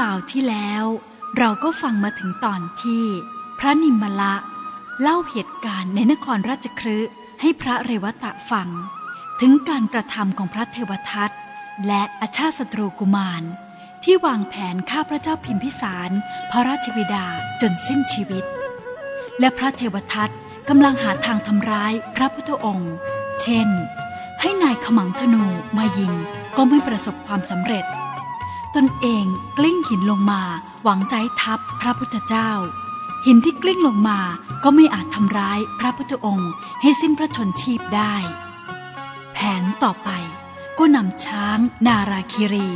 ราวที่แล้ว เราก็ฟังมาถึงตอนที่ พระนิมมละเล่าเหตุการณ์ในนครราชครืให้พระเรวตะฟัง ถึงการกระทำของพระเทวทัตและอาชาศัตรูกุมาร ที่วางแผนฆ่าพระเจ้าพิมพิสารพระราชบิดาจนสิ้นชีวิต และพระเทวทัตกำลังหาทางทำร้ายพระพุทธองค์ เช่น ให้นายขมังธนูมายิงก็ไม่ประสบความสำเร็จ ตนเองกลิ้งหินลงมา หวังใจทับพระพุทธเจ้า หินที่กลิ้งลงมาก็ไม่อาจทำร้ายพระพุทธองค์ให้สิ้นพระชนชีพได้ แผนต่อไปก็นำช้างนาราคิรี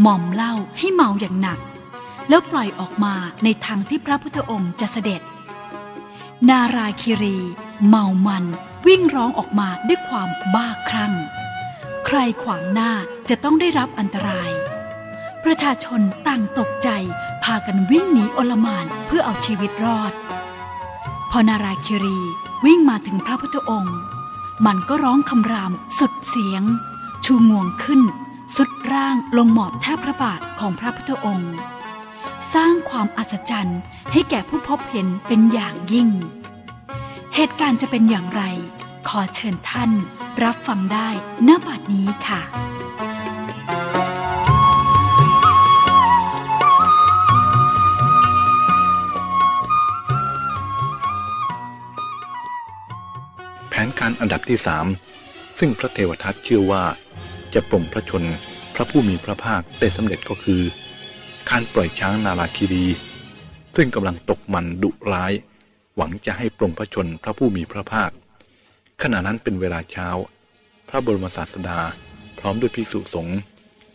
หม่อมเหล้าให้เมาอย่างหนัก แล้วปล่อยออกมาในทางที่พระพุทธองค์จะเสด็จ นาราคิรี เมามันวิ่งร้องออกมาด้วยความบ้าคลั่ง ใครขวางหน้าจะต้องได้รับอันตราย ประชาชนต่างตกใจ พากันวิ่งหนีอลมานเพื่อเอาชีวิตรอด พอนาราคิรีวิ่งมาถึงพระพุทธองค์ มันก็ร้องคำรามสุดเสียง ชูงวงขึ้น สุดร่างลงหมอบแทบพระบาทของพระพุทธองค์ สร้างความอัศจรรย์ให้แก่ผู้พบเห็นเป็นอย่างยิ่ง เหตุการณ์จะเป็นอย่างไร ขอเชิญท่านรับฟังได้ณบัดนี้ค่ะ ผนการอันดับที่สามซึ่งพระเทวทัตเชื่อว่า จะปลงพระชนพระผู้มีพระภาคได้สำเร็จก็คือ การปล่อยช้างนาราคิรี ซึ่งกำลังตกมันดุร้าย หวังจะให้ปลงพระชนพระผู้มีพระภาค ขณะนั้นเป็นเวลาเช้า พระบรมศาสดา พร้อมด้วยภิกษุสงฆ์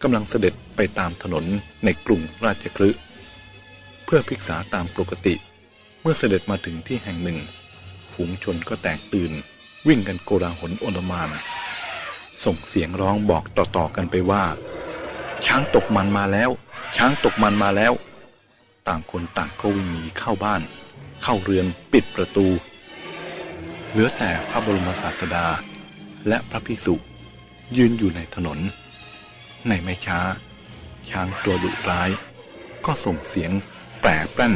กำลังเสด็จไปตามถนนในกรุงราชคลึเพื่อพิกษาตามปกติ เมื่อเสด็จมาถึงที่แห่งหนึ่งฝูงชนก็แตกตื่น วิ่งกันโกลาหลโอลมาน ส่งเสียงร้องบอกต่อๆกันไปว่า ช้างตกมันมาแล้ว ช้างตกมันมาแล้ว ต่างคนต่างก็วิ่งหนีเข้าบ้าน เข้าเรือนปิดประตู เหลือแต่พระบรมศาสดา และพระภิกษุยืนอยู่ในถนน ในไม่ช้า ช้างตัวดุร้าย ก็ส่งเสียงแปรแปร่น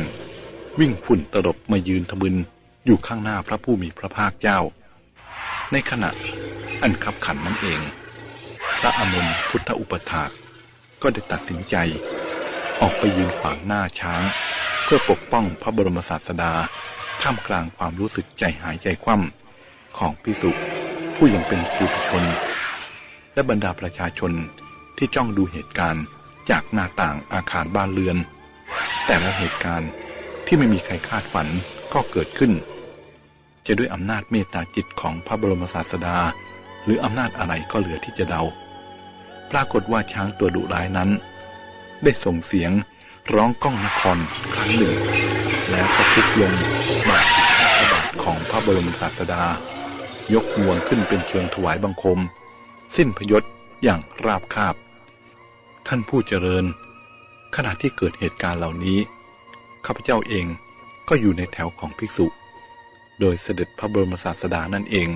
วิ่งฝุ่นตลบมายืนทะมึนอยู่ข้างหน้าพระผู้มีพระภาคเจ้า ในขณะอันขับขันนั่นเอง พระอานนพุทธอุปถากก็ได้ตัดสินใจ ออกไปยืนขวางหน้าช้าง เพื่อปกป้องพระบรมศาสดาท่ามกลางความรู้สึกใจหายใจคว่ำของพิสุผู้ยังเป็นปุถุชน และบรรดาประชาชนที่จ้องดูเหตุการณ์จากหน้าต่างอาคารบ้านเรือน แต่ละเหตุการณ์ที่ไม่มีใครคาดฝันก็เกิดขึ้น จะด้วยอำนาจเมตตาจิตของพระบรมศาสดา หรืออำนาจอะไรก็เหลือที่จะเดา ปรากฏว่าช้างตัวดุร้ายนั้น ได้ส่งเสียงร้องก้องนครครั้งหนึ่ง แล้วก็ฟุบลงบาดพระบาทของพระบรมศาสดา ยกงวงขึ้นเป็นเชิงถวายบังคม สิ้นพยศอย่างราบคาบ ท่านผู้เจริญ ขณะที่เกิดเหตุการณ์เหล่านี้ ข้าพเจ้าเองก็อยู่ในแถวของภิกษุ โดยเสด็จพระบรมศาสดานั่นเอง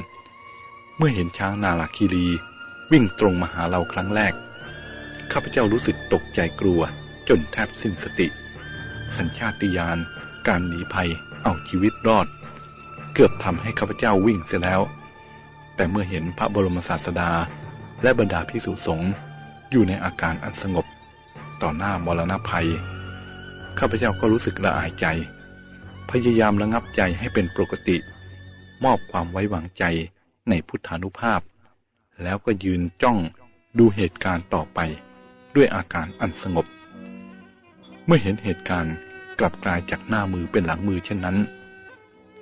เมื่อเห็นช้างนาลาคีรีวิ่งตรงมาหาเราครั้งแรก ข้าพเจ้ารู้สึกตกใจกลัว จนแทบสิ้นสติ สัญชาติญาณการหนีภัยเอาชีวิตรอด เกือบทำให้ข้าพเจ้าวิ่งเสียแล้ว แต่เมื่อเห็นพระบรมศาสดา และบรรดาภิกษุสงฆ์อยู่ในอาการอันสงบ ต่อหน้ามรณภัย ข้าพเจ้าก็รู้สึกละอายใจ พยายามระงับใจให้เป็นปกติ มอบความไว้วางใจในพุทธานุภาพ แล้วก็ยืนจ้องดูเหตุการณ์ต่อไป ด้วยอาการอันสงบ เมื่อเห็นเหตุการณ์กลับกลายจากหน้ามือเป็นหลังมือเช่นนั้น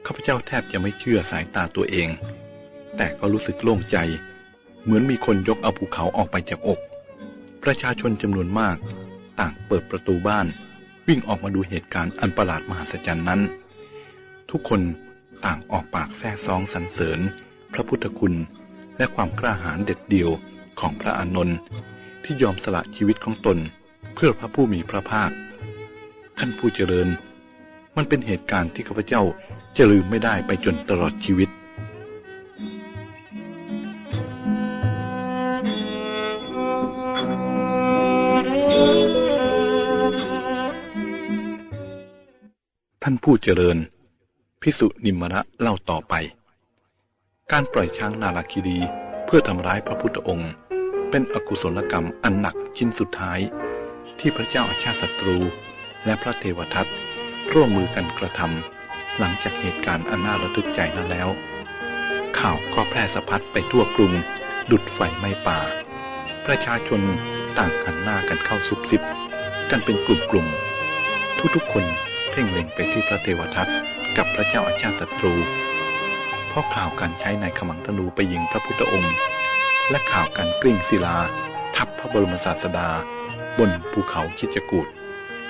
ข้าพเจ้าแทบจะไม่เชื่อสายตาตัวเอง แต่ก็รู้สึกโล่งใจ เหมือนมีคนยกเอาภูเขาออกไปจากอก ประชาชนจำนวนมาก ต่างเปิดประตูบ้าน วิ่งออกมาดูเหตุการณ์อันประหลาดมหัศจรรย์นั้น ทุกคนต่างออกปากแซ่ซองสรรเสริญ พระพุทธคุณและความกล้าหาญเด็ดเดี่ยวของพระอานนท์ที่ยอมสละชีวิตของตนเพื่อพระผู้มีพระภาคท่านผู้เจริญ มันเป็นเหตุการณ์ที่ข้าพเจ้าจะลืมไม่ได้ไปจนตลอดชีวิตานผู้เจริญ พิสุนิมระเล่าต่อไป การปล่อยช้างนาลาคิรีเพื่อทำร้ายพระพุทธองค์ เป็นอกุศลกรรมอันหนักชิ้นสุดท้าย ที่พระเจ้าอาชาติศัตรู และพระเทวทัตร่วมมือกันกระทำหลังจากเหตุการณ์อันน่าระทึกใจนั้นแล้ว ข่าวก็แพร่สะพัดไปทั่วกรุง ดุดไฟไหม้ป่า ประชาชนต่างหันหน้ากันเข้าซุบซิบ กันเป็นกลุ่มๆทุกๆคน พ่งเล็งไปที่พระเทวทัตกับพระเจ้าอาชาติศัตรู เพราะข่าวการใช้ในขมังธนูไปยิงพระพุทธองค์ และข่าวการกลิ้งศิลา ทับพระบรมศาสดา บนภูเขาคิดจกูด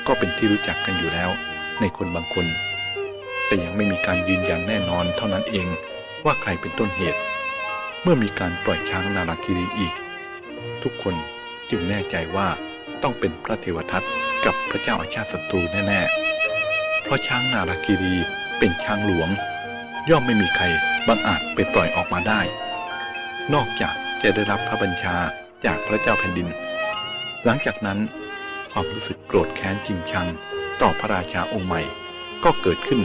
ก็เป็นที่รู้จักกันอยู่แล้วในคนบางคน แต่ยังไม่มีการยืนยันแน่นอนเท่านั้นเองว่าใครเป็นต้นเหตุ เมื่อมีการปล่อยช้างนาราคิรีอีก ทุกคนจึงแน่ใจว่าต้องเป็นพระเทวทัตกับพระเจ้าอาชาติศัตรูแน่ ๆ เพราะช้างนาราคิรีเป็นช้างหลวง ย่อมไม่มีใครบังอาจไปปล่อยออกมาได้ นอกจากจะได้รับพระบัญชาจากพระเจ้าแผ่นดิน หลังจากนั้นความรู้สึกโกรธแค้นจริงชัง ต่อพระราชาองค์ใหม่ ก็เกิดขึ้น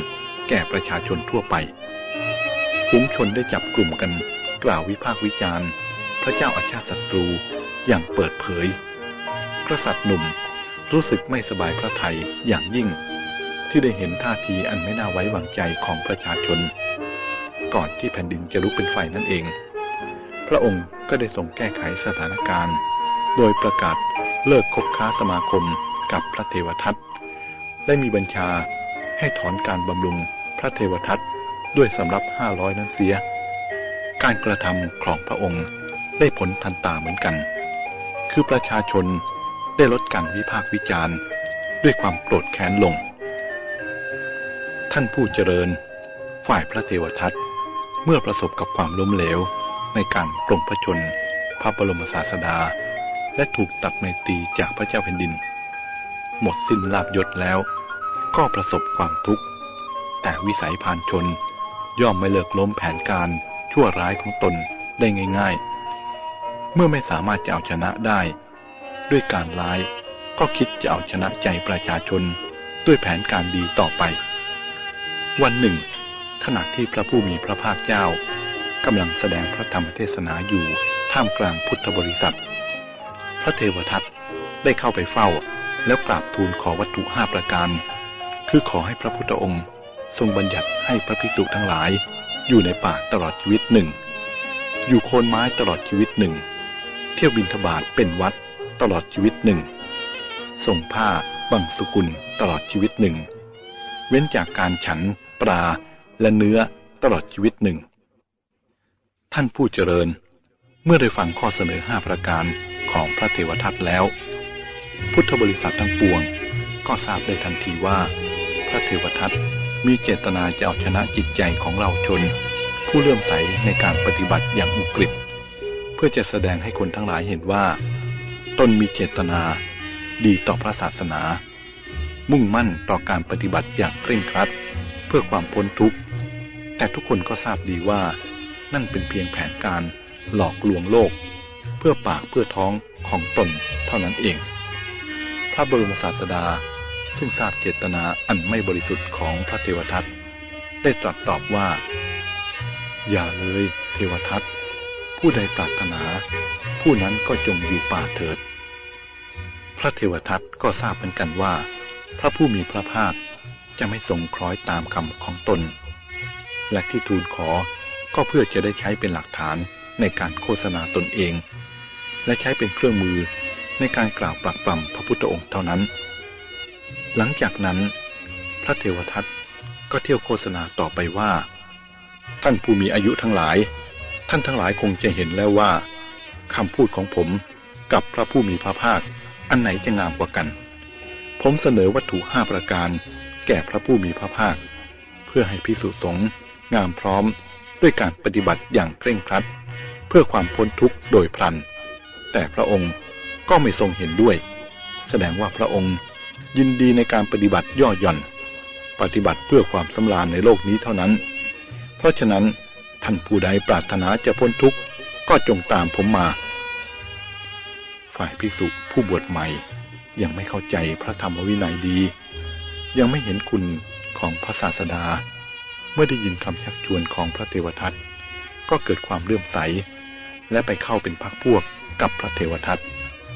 แก่ประชาชนทั่วไปฝูงชนได้จับกลุ่มกันกล่าววิพากษ์วิจารณ์ พระเจ้าอาชาติศัตรูอย่างเปิดเผย กษัตริย์หนุ่มรู้สึกไม่สบายพระทัยอย่างยิ่ง ที่ได้เห็นท่าทีอันไม่น่าไว้วางใจของประชาชน ก่อนที่แผ่นดินจะลุกเป็นไฟนั่นเอง พระองค์ก็ได้ทรงแก้ไขสถานการณ์ โดยประกาศเลิกคบค้าสมาคมกับพระเทวทัตได้มีบัญชาให้ถอนการบำรุงพระเทวทัตด้วยสำรับห้าร้อยนั้นเสีย การกระทำของพระองค์ได้ผลทันตาเหมือนกัน คือประชาชนได้ลดการวิพากษ์วิจารณ์ ด้วยความโกรธแค้นลง ท่านผู้เจริญ ฝ่ายพระเทวทัตเมื่อประสบกับความล้มเหลวในการปรงพระชน พระบรมศาสดา และถูกตัดในตีจากพระเจ้าแผ่นดิน หมดสิ้นลาบยศแล้ว ก็ประสบความทุกข์ แต่วิสัยผ่านชน ย่อมไม่เลิกล้มแผนการชั่วร้ายของตนได้ง่ายๆ เมื่อไม่สามารถจะเอาชนะได้ ด้วยการร้ายก็คิดจะเอาชนะใจประชาชนด้วยแผนการดีต่อไป วันหนึ่ง ขณะที่พระผู้มีพระภาคเจ้ากำลังแสดงพระธรรมเทศนาอยู่ท่ามกลางพุทธบริษัท พระเทวทัตได้เข้าไปเฝ้า แล้วกราบทูลขอวัตถุห้าประการ คือขอให้พระพุทธองค์ทรงบัญญัติให้พระภิกษุทั้งหลาย อยู่ในป่าตลอดชีวิตหนึ่ง อยู่โคนไม้ตลอดชีวิตหนึ่ง เที่ยวบินทบาทเป็นวัดตลอดชีวิตหนึ่ง ส่งผ้าบังสุกุลตลอดชีวิตหนึ่ง เว้นจากการฉันปลาและเนื้อตลอดชีวิตหนึ่ง ท่านผู้เจริญ เมื่อได้ฟังข้อเสนอห้าประการของพระเทวทัตแล้ว พุทธบริษัททั้งปวงก็ทราบได้ทันทีว่า พระเทวทัตมีเจตนาจะเอาชนะจิตใจของเราชน ผู้เลื่อมใสในการปฏิบัติอย่างอุกฤษเพื่อจะแสดงให้คนทั้งหลายเห็นว่า ตนมีเจตนาดีต่อพระศาสนา มุ่งมั่นต่อการปฏิบัติอย่างเคร่งครัด เพื่อความพ้นทุกข์ แต่ทุกคนก็ทราบดีว่า นั่นเป็นเพียงแผนการหลอกลวงโลก เพื่อปากเพื่อท้องของตนเท่านั้นเอง พระบรมศาสดาซึ่งทราบเจตนาอันไม่บริสุทธิ์ของพระเทวทัตได้ตรัสตอบว่า อย่าเลยเทวทัตผู้ใดปรารถนา ผู้นั้นก็จงอยู่ป่าเถิด พระเทวทัตก็ทราบเหมือนกันว่า พระผู้มีพระภาคจะไม่ทรงคล้อยตามคำของตน และที่ทูลขอก็เพื่อจะได้ใช้เป็นหลักฐานในการโฆษณาตนเอง และใช้เป็นเครื่องมือในการกล่าวปรักปรำพระพุทธองค์เท่านั้น หลังจากนั้น พระเทวทัตก็เที่ยวโฆษณาต่อไปว่า ท่านผู้มีอายุทั้งหลาย ท่านทั้งหลายคงจะเห็นแล้วว่าคำพูดของผมกับพระผู้มีพระภาคอันไหนจะงามกว่ากัน ผมเสนอวัตถุห้าประการ แก่พระผู้มีพระภาค เพื่อให้พิสุสงฆ์งามพร้อมด้วยการปฏิบัติอย่างเคร่งครัด เพื่อความพ้นทุกข์โดยพลัน แต่พระองค์ก็ไม่ทรงเห็นด้วย แสดงว่าพระองค์ยินดีในการปฏิบัติย่อหย่อน ปฏิบัติเพื่อความสำราญในโลกนี้เท่านั้น เพราะฉะนั้นท่านผู้ใดปรารถนาจะพ้นทุกข์ก็จงตามผมมา ฝ่ายภิกษุผู้บวชใหม่ ยังไม่เข้าใจพระธรรมวินัยดี ยังไม่เห็นคุณของพระศาสดา เมื่อได้ยินคำชักชวนของพระเทวทัตก็เกิดความเลื่อมใส และไปเข้าเป็นพักพวกกับพระเทวทัต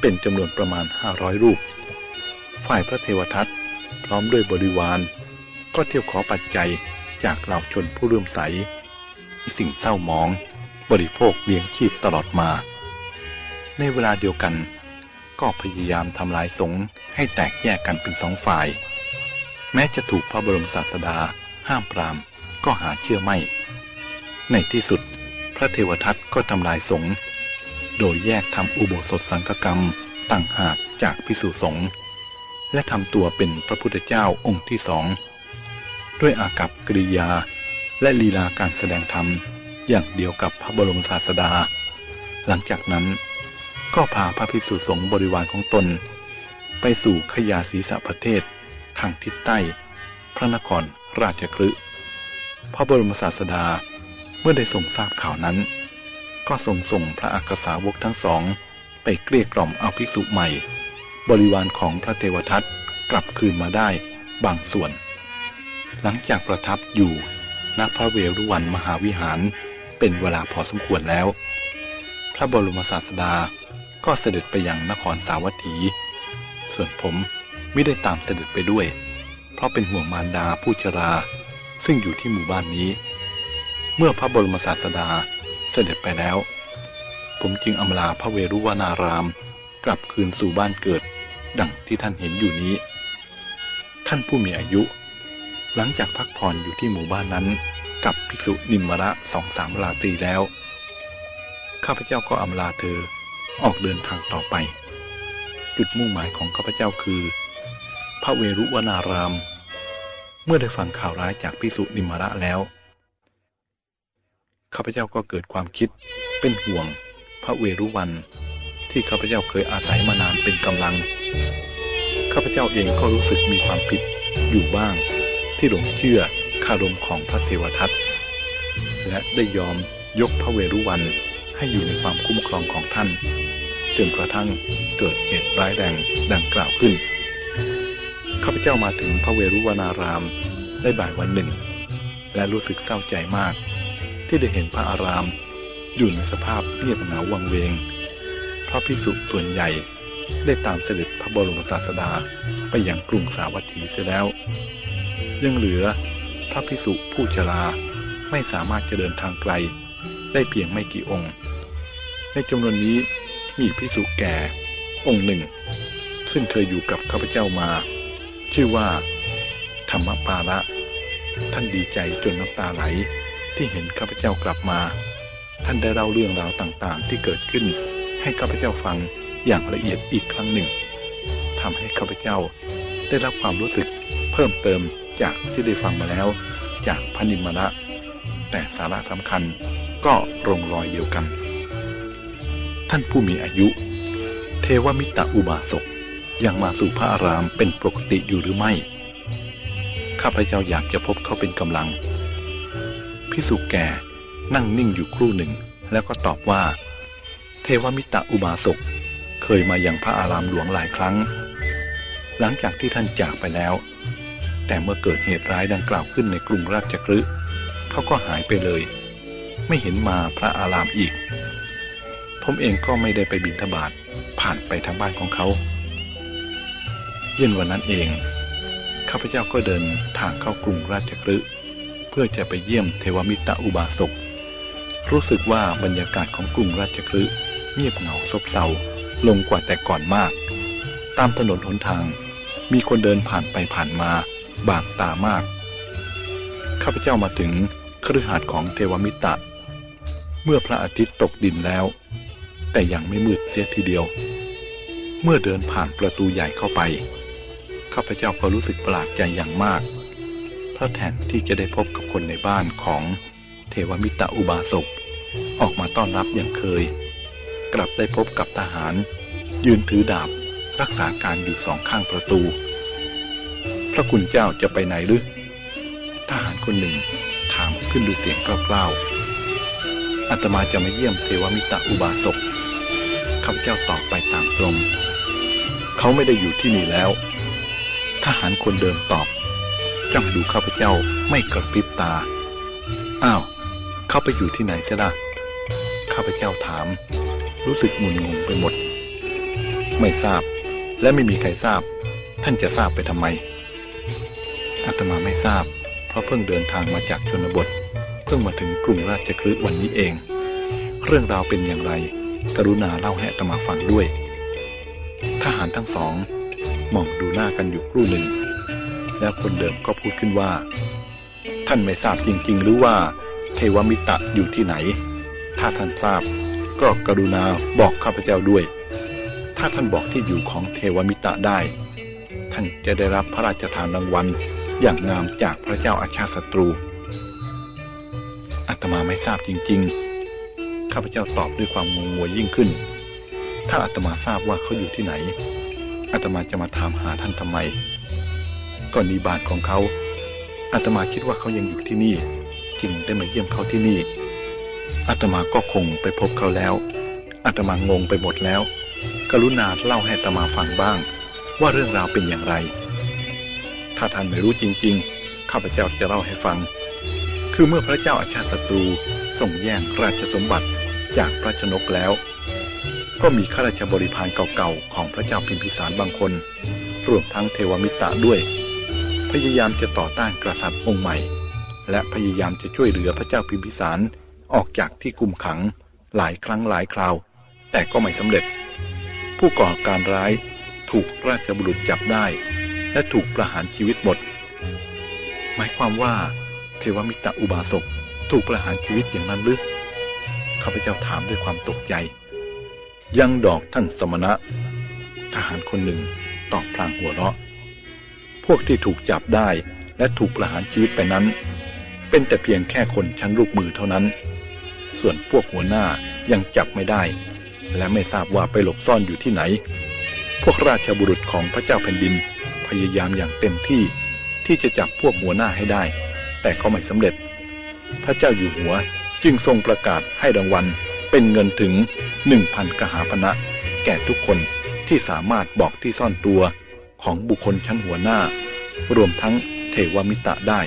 เป็นจำนวนประมาณห้าร้อยรูป ฝ่ายพระเทวทัตพร้อมด้วยบริวาร ก็เที่ยวขอปัจจัยจากเหล่าชนผู้เลื่อมใสสิ่งเศร้ามอง บริโภคเลี้ยงชีพตลอดมา ในเวลาเดียวกัน ก็พยายามทำลายสงฆ์ให้แตกแยกกันเป็นสองฝ่าย แม้จะถูกพระบรมศาสดา ห้ามปรามก็หาเชื่อไม่ ในที่สุด พระเทวทัตก็ทำลายสงฆ์โดยแยกทำอุโบสถสังฆกรรมต่างหากจากพิสุสงฆ์และทำตัวเป็นพระพุทธเจ้าองค์ที่สอง ด้วยอากับกริยาและลีลาการแสดงธรรมอย่างเดียวกับพระบรมศาสดา หลังจากนั้น ก็พาพระพิสุสงฆ์บริวารของตน ไปสู่ขยาศีสะประเทศ ทางทิศใต้ พระนครราชคลึพระบรมศาสดาเมื่อได้ทรงทราบข่าวนั้น ก็ทรงส่งพระอักษาวกทั้งสอง ไปเกลี้ยกล่อมเอาภิกษุใหม่ บริวารของพระเทวทัตกลับคืนมาได้บางส่วน หลังจากประทับอยู่ณพระเวรุวันมหาวิหารเป็นเวลาพอสมควรแล้ว พระบรมศาสดา ก็เสด็จไปยังนครสาวัตถี ส่วนผมไม่ได้ตามเสด็จไปด้วย เพราะเป็นห่วงมารดาผู้ชรา ซึ่งอยู่ที่หมู่บ้านนี้ เมื่อพระบรมศาสดาเสด็จไปแล้ว ผมจึงอำลาพระเวรุวานาราม กลับคืนสู่บ้านเกิด ดังที่ท่านเห็นอยู่นี้ ท่านผู้มีอายุ หลังจากพักผ่อนอยู่ที่หมู่บ้านนั้น กับภิกษุนิมมระสองสามลาตรีแล้ว ข้าพเจ้าก็อำลาเธอ ออกเดินทางต่อไป จุดมุ่งหมายของข้าพเจ้าคือ พระเวรุวนาราม เมื่อได้ฟังข่าวร้ายจากภิกษุนิมมระแล้ว ข้าพเจ้าก็เกิดความคิดเป็นห่วง พระเวรุวัน ที่ข้าพเจ้าเคยอาศัยมานานเป็นกำลัง ข้าพเจ้าเองก็รู้สึกมีความผิดอยู่บ้าง ที่หลงเชื่อคารมของพระเทวทัตและได้ยอมยกพระเวรุวัน ให้อยู่ในความคุ้มครองของท่านจนกระทั่งเกิดเหตุร้ายแรงดังกล่าวขึ้น ข้าพเจ้ามาถึงพระเวรุวนารามได้บ่ายวันหนึ่ง และรู้สึกเศร้าใจมาก ที่ได้เห็นพระอาราม อยู่ในสภาพเงียบเหงาวังเวง เพราะพิสุส่วนใหญ่ได้ตามเสด็จพระบรมศาสดาไปยังกรุงสาวัตถีเสียแล้ว ยังเหลือพระพิสุผู้ชราไม่สามารถจะเดินทางไกล ได้เพียงไม่กี่องค์ ในจำนวนนี้มีพิสุแก่องค์หนึ่ง ซึ่งเคยอยู่กับข้าพเจ้ามา ชื่อว่า ธรรมปาละท่านดีใจจนน้ำตาไหลที่เห็นข้าพเจ้ากลับมา ท่านได้เล่าเรื่องราวต่างๆ ที่เกิดขึ้น ให้ข้าพเจ้าฟังอย่างละเอียดอีกครั้งหนึ่งทำให้ข้าพเจ้าได้รับความรู้สึกเพิ่มเติมจากที่ได้ฟังมาแล้ว จากพนิมระแต่สาระสำคัญ ก็รงรอยเดียวกัน ท่านผู้มีอายุ เทวมิตรอุบาสกยังมาสู่พระอารามเป็นปกติอยู่หรือไม่ ข้าพเจ้าอยากจะพบเขาเป็นกำลัง พิสุแก่นั่งนิ่งอยู่ครู่หนึ่ง แล้วก็ตอบว่า เทวมิตรอุบาสกเคยมาอย่างพระอารามหลวงหลายครั้ง หลังจากที่ท่านจากไปแล้ว แต่เมื่อเกิดเหตุร้ายดังกล่าวขึ้นในกรุงราชกฤห์เขาก็หายไปเลย ไม่เห็นมาพระอารามอีก ผมเองก็ไม่ได้ไปบินทบาทผ่านไปทางบ้านของเขา เย็นวันนั้นเองข้าพเจ้าก็เดินทางเข้ากรุงราชกฤห์เพื่อจะไปเยี่ยมเทวมิตรอุบาสกรู้สึกว่าบรรยากาศของกรุงราชกฤห์เงียบเหงาซบเซาลงกว่าแต่ก่อนมาก ตามถนนหนทาง มีคนเดินผ่านไปผ่านมาบางตามาก ข้าพเจ้ามาถึงครือหาดของเทวมิตร เมื่อพระอาทิตย์ตกดินแล้ว แต่ยังไม่มืดเสียทีเดียว เมื่อเดินผ่านประตูใหญ่เข้าไป ข้าพเจ้าก็รู้สึกประหลาดใจอย่างมาก เพราะแทนที่จะได้พบกับคนในบ้านของเทวมิตรอุบาสกออกมาต้อนรับอย่างเคย กลับได้พบกับทหาร ยืนถือดาบรักษาการอยู่สองข้างประตู พระคุณเจ้าจะไปไหนหรือทหารคนหนึ่งถามขึ้นด้วยเสียงกล้าวๆ อาตมาจะมาเยี่ยมเทวมิตรอุบาสกข้าพเจ้าตอบไปตามตรง เขาไม่ได้อยู่ที่นี่แล้ว ทหารคนเดิมตอบจ้องดูข้าพเจ้าไม่กระพริบตา อ้าว เข้าไปอยู่ที่ไหนเสียละข้าพเจ้าถาม รู้สึกงุนงงไปหมด ไม่ทราบ และไม่มีใครทราบ ท่านจะทราบไปทำไมอาตมาไม่ทราบ เพราะเพิ่งเดินทางมาจากชนบท เพิ่งมาถึงกรุงราชคฤห์วันนี้เอง เรื่องราวเป็นอย่างไร กรุณาเล่าให้ตมาฟังด้วย ทหารทั้งสองมองดูหน้ากันอยู่ครู่หนึ่ง แล้วคนเดิมก็พูดขึ้นว่า ท่านไม่ทราบจริง ๆ หรือว่า เทวมิตะอยู่ที่ไหน ถ้าท่านทราบ ก็กรุณาบอกข้าพเจ้าด้วย ถ้าท่านบอกที่อยู่ของเทวมิตะได้ ท่านจะได้รับพระราชทานรางวัลอย่างงามจากพระเจ้าอาชาศัตรู มาไม่ทราบจริง ๆ ข้าพเจ้าตอบด้วยความงงงวยยิ่งขึ้น ถ้าอาตมาทราบว่าเขาอยู่ที่ไหน อาตมาจะมาถามหาท่านทำไมก่อนนีบาทของเขา อาตมาคิดว่าเขายังอยู่ที่นี่ จึงได้มาเยี่ยมเขาที่นี่ อาตมาก็คงไปพบเขาแล้ว อาตมางงไปหมดแล้ว กรุณาเล่าให้อาตมาฟังบ้าง ว่าเรื่องราวเป็นอย่างไร ถ้าท่านไม่รู้จริง ๆ ข้าพเจ้าจะเล่าให้ฟัง คือเมื่อพระเจ้าอาชาติศัตรูส่งแย่งราชสมบัติจากพระชนกแล้ว ก็มีข้าราชบริพารเก่าๆ ของพระเจ้าพิมพิสารบางคน รวมทั้งเทวมิตรด้วย พยายามจะต่อต้านกษัตริย์องค์ใหม่ และพยายามจะช่วยเหลือพระเจ้าพิมพิสารออกจากที่คุมขังหลายครั้งหลายคราว แต่ก็ไม่สำเร็จ ผู้ก่อการร้ายถูกราชบุรุษจับได้ และถูกประหารชีวิตหมด หมายความว่า เทวมิตรอุบาสกถูกประหารชีวิตอย่างนั้นหรือข้าพเจ้าถามด้วยความตกใจ ยังดอกท่านสมณะ ทหารคนหนึ่งตอบพลางหัวเราะ พวกที่ถูกจับได้และถูกประหารชีวิตไปนั้น เป็นแต่เพียงแค่คนชั้นลูกมือเท่านั้น ส่วนพวกหัวหน้ายังจับไม่ได้ และไม่ทราบว่าไปหลบซ่อนอยู่ที่ไหน พวกราชบุรุษของพระเจ้าแผ่นดินพยายามอย่างเต็มที่ที่จะจับพวกหัวหน้าให้ได้ แต่ก็ไม่สำเร็จ พระเจ้าอยู่หัวจึงทรงประกาศให้รางวัลเป็นเงินถึงหนึ่งพันกหาพนะ แก่ทุกคนที่สามารถบอกที่ซ่อนตัวของบุคคลชั้นหัวหน้า รวมทั้งเทวมิตะได้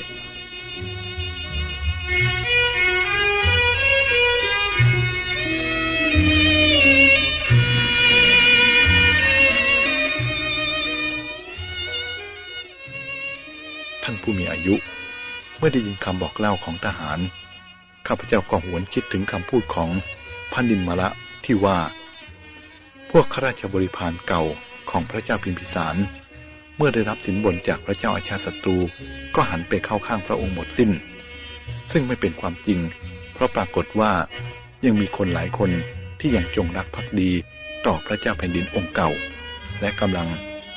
ท่านผู้มีอายุ เมื่อได้ยินคำบอกเล่าของทหาร ข้าพเจ้าก็หวนคิดถึงคำพูดของพันิมมละที่ว่า พวกข้าราชบริพารเก่าของพระเจ้าพิมพิสาร เมื่อได้รับสินบนจากพระเจ้าอาชาศัตรู ก็หันไปเข้าข้างพระองค์หมดสิ้น ซึ่งไม่เป็นความจริง เพราะปรากฏว่ายังมีคนหลายคนที่ยังจงรักภักดีต่อพระเจ้าแผ่นดินองค์เก่า และกำลัง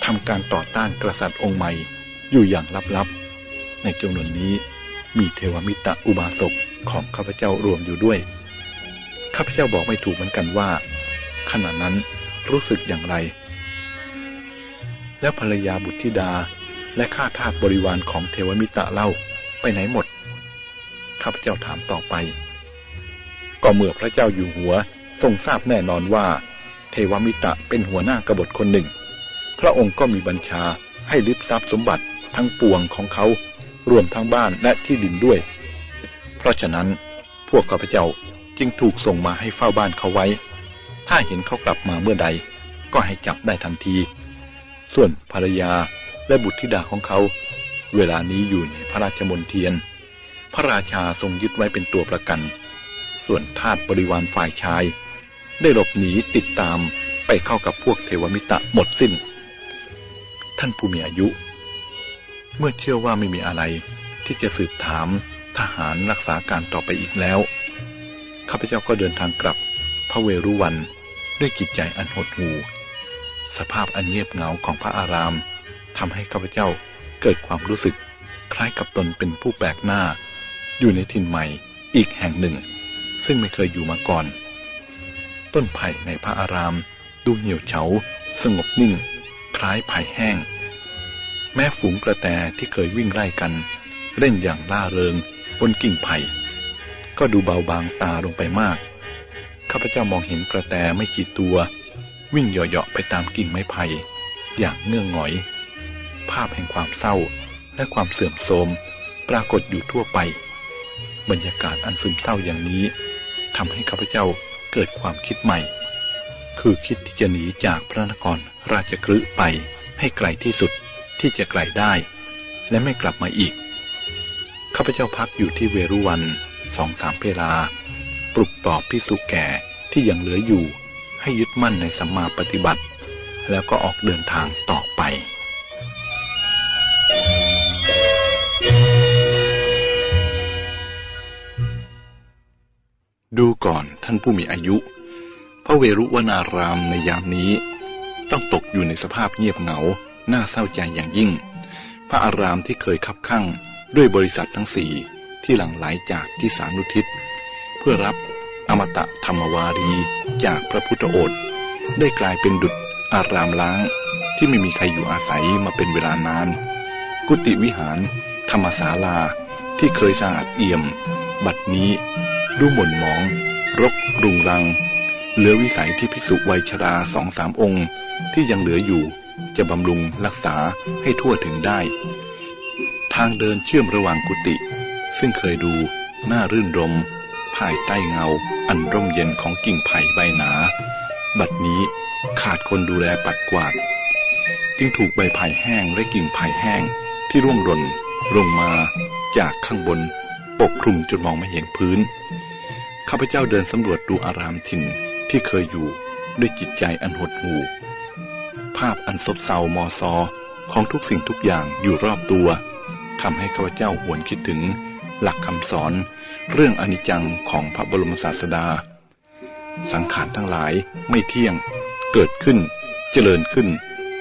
ทำการต่อต้านกษัตริย์องค์ใหม่อยู่อย่างลับๆ ในจำนวนนี้ มีเทวมิตรอุบาสกของข้าพเจ้ารวมอยู่ด้วย ข้าพเจ้าบอกไม่ถูกเหมือนกันว่า ขณะนั้นรู้สึกอย่างไร แล้วภรรยาบุตรธิดาและข้าทาสบริวารของเทวมิตรเล่าไปไหนหมด ข้าพเจ้าถามต่อไป ก็เมื่อพระเจ้าอยู่หัวทรงทราบแน่นอนว่า เทวมิตรเป็นหัวหน้ากบฏคนหนึ่ง พระองค์ก็มีบัญชาให้ลิบทรัพย์สมบัติทั้งปวงของเขา รวมทั้งบ้านและที่ดินด้วย เพราะฉะนั้นพวกข้าพเจ้าจึงถูกส่งมาให้เฝ้าบ้านเขาไว้ ถ้าเห็นเขากลับมาเมื่อใด ก็ให้จับได้ทันที ส่วนภรรยาและบุตรธิดาของเขา เวลานี้อยู่ในพระราชมนเทียน พระราชาทรงยึดไว้เป็นตัวประกัน ส่วนทาสบริวารฝ่ายชาย ได้หลบหนีติดตามไปเข้ากับพวกเทวมิตะหมดสิ้น ท่านผู้มีอายุ เมื่อเชื่อว่าไม่มีอะไรที่จะสืบถามทหารรักษาการต่อไปอีกแล้ว ข้าพเจ้าก็เดินทางกลับ พระเวรุวันด้วยจิตใจอันหดหู่ สภาพอันเงียบเหงาของพระอารามทำให้ข้าพเจ้าเกิดความรู้สึก คล้ายกับตนเป็นผู้แปลกหน้า อยู่ในถิ่นใหม่อีกแห่งหนึ่ง ซึ่งไม่เคยอยู่มาก่อน ต้นไผ่ในพระอาราม ดูเหี่ยวเฉา สงบนิ่ง คล้ายไผ่แห้ง แม้ฝูงกระแตที่เคยวิ่งไล่กัน เล่นอย่างล่าเริงบนกิ่งไผ่ก็ดูเบาบางตาลงไปมาก ข้าพเจ้ามองเห็นกระแตไม่กี่ตัว วิ่งเหยาะๆไปตามกิ่งไม้ไผ่อย่างเงื่องหงอย ภาพแห่งความเศร้าและความเสื่อมโทรมปรากฏอยู่ทั่วไป บรรยากาศอันซึมเศร้าอย่างนี้ทำให้ข้าพเจ้าเกิดความคิดใหม่ คือคิดที่จะหนีจากพระนครราชกฤห์ไปให้ไกลที่สุด ที่จะไกลได้ และไม่กลับมาอีก ข้าพเจ้าพักอยู่ที่เวรุวันสองสามเวลา ปลุกปลอบพิสุแก่ที่ยังเหลืออยู่ ให้ยึดมั่นในสัมมาปฏิบัติ แล้วก็ออกเดินทางต่อไปดูก่อนท่านผู้มีอายุ พระเวรุวนารามในยามนี้ ต้องตกอยู่ในสภาพเงียบเหงา น่าเศร้าใจอย่างยิ่ง พระอารามที่เคยคับข้างด้วยบริษัททั้งสี่ที่หลั่งไหลจากที่สานุทิศ เพื่อรับอมตะธรรมวารีจากพระพุทธโอษฐ์ได้กลายเป็นดุจอารามล้างที่ไม่มีใครอยู่อาศัยมาเป็นเวลานาน กุฏิวิหาร ธรรมศาลาที่เคยสะอาดเอี่ยม บัดนี้ดูหม่นหมอง รกรุงรัง เหลือวิสัยที่พิสุวัยชราสองสามองค์ที่ยังเหลืออยู่ จะบำรุงรักษาให้ทั่วถึงได้ ทางเดินเชื่อมระหว่างกุฏิซึ่งเคยดูน่ารื่นรม ภายใต้เงา อันร่มเย็นของกิ่งไผ่ใบหนา บัดนี้ขาดคนดูแลปัดกวาด จึงถูกใบไผ่แห้งและกิ่งไผ่แห้งที่ร่วงหล่นลงมาจากข้างบน ปกคลุมจนมองไม่เห็นพื้น ข้าพเจ้าเดินสำรวจดูอารามถิ่นที่เคยอยู่ด้วยจิตใจอันหดหู่ ภาพอันซบเซามอซอของทุกสิ่งทุกอย่างอยู่รอบตัวทำให้ข้าพเจ้าหวนคิดถึง หลักคำสอน เรื่องอนิจจังของพระบรมศาสดา สังขารทั้งหลายไม่เที่ยง เกิดขึ้น เจริญขึ้น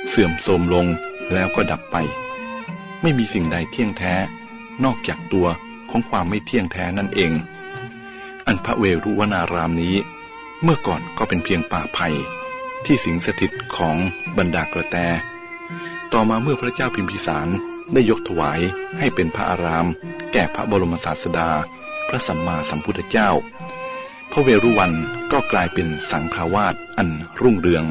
เสื่อมโทรมลงแล้วก็ดับไป ไม่มีสิ่งใดเที่ยงแท้ นอกจากตัวของความไม่เที่ยงแท้นั่นเอง อันพระเวรุวนารามนี้ เมื่อก่อนก็เป็นเพียงป่าไผ่ ที่สิงสถิตของบรรดากระแต ต่อมาเมื่อพระเจ้าพิมพิสารได้ยกถวายให้เป็นพระอาราม แก่พระบรมศาสดา พระสัมมาสัมพุทธเจ้า พระเวรุวันก็กลายเป็นสังฆาวาสอันรุ่งเรือง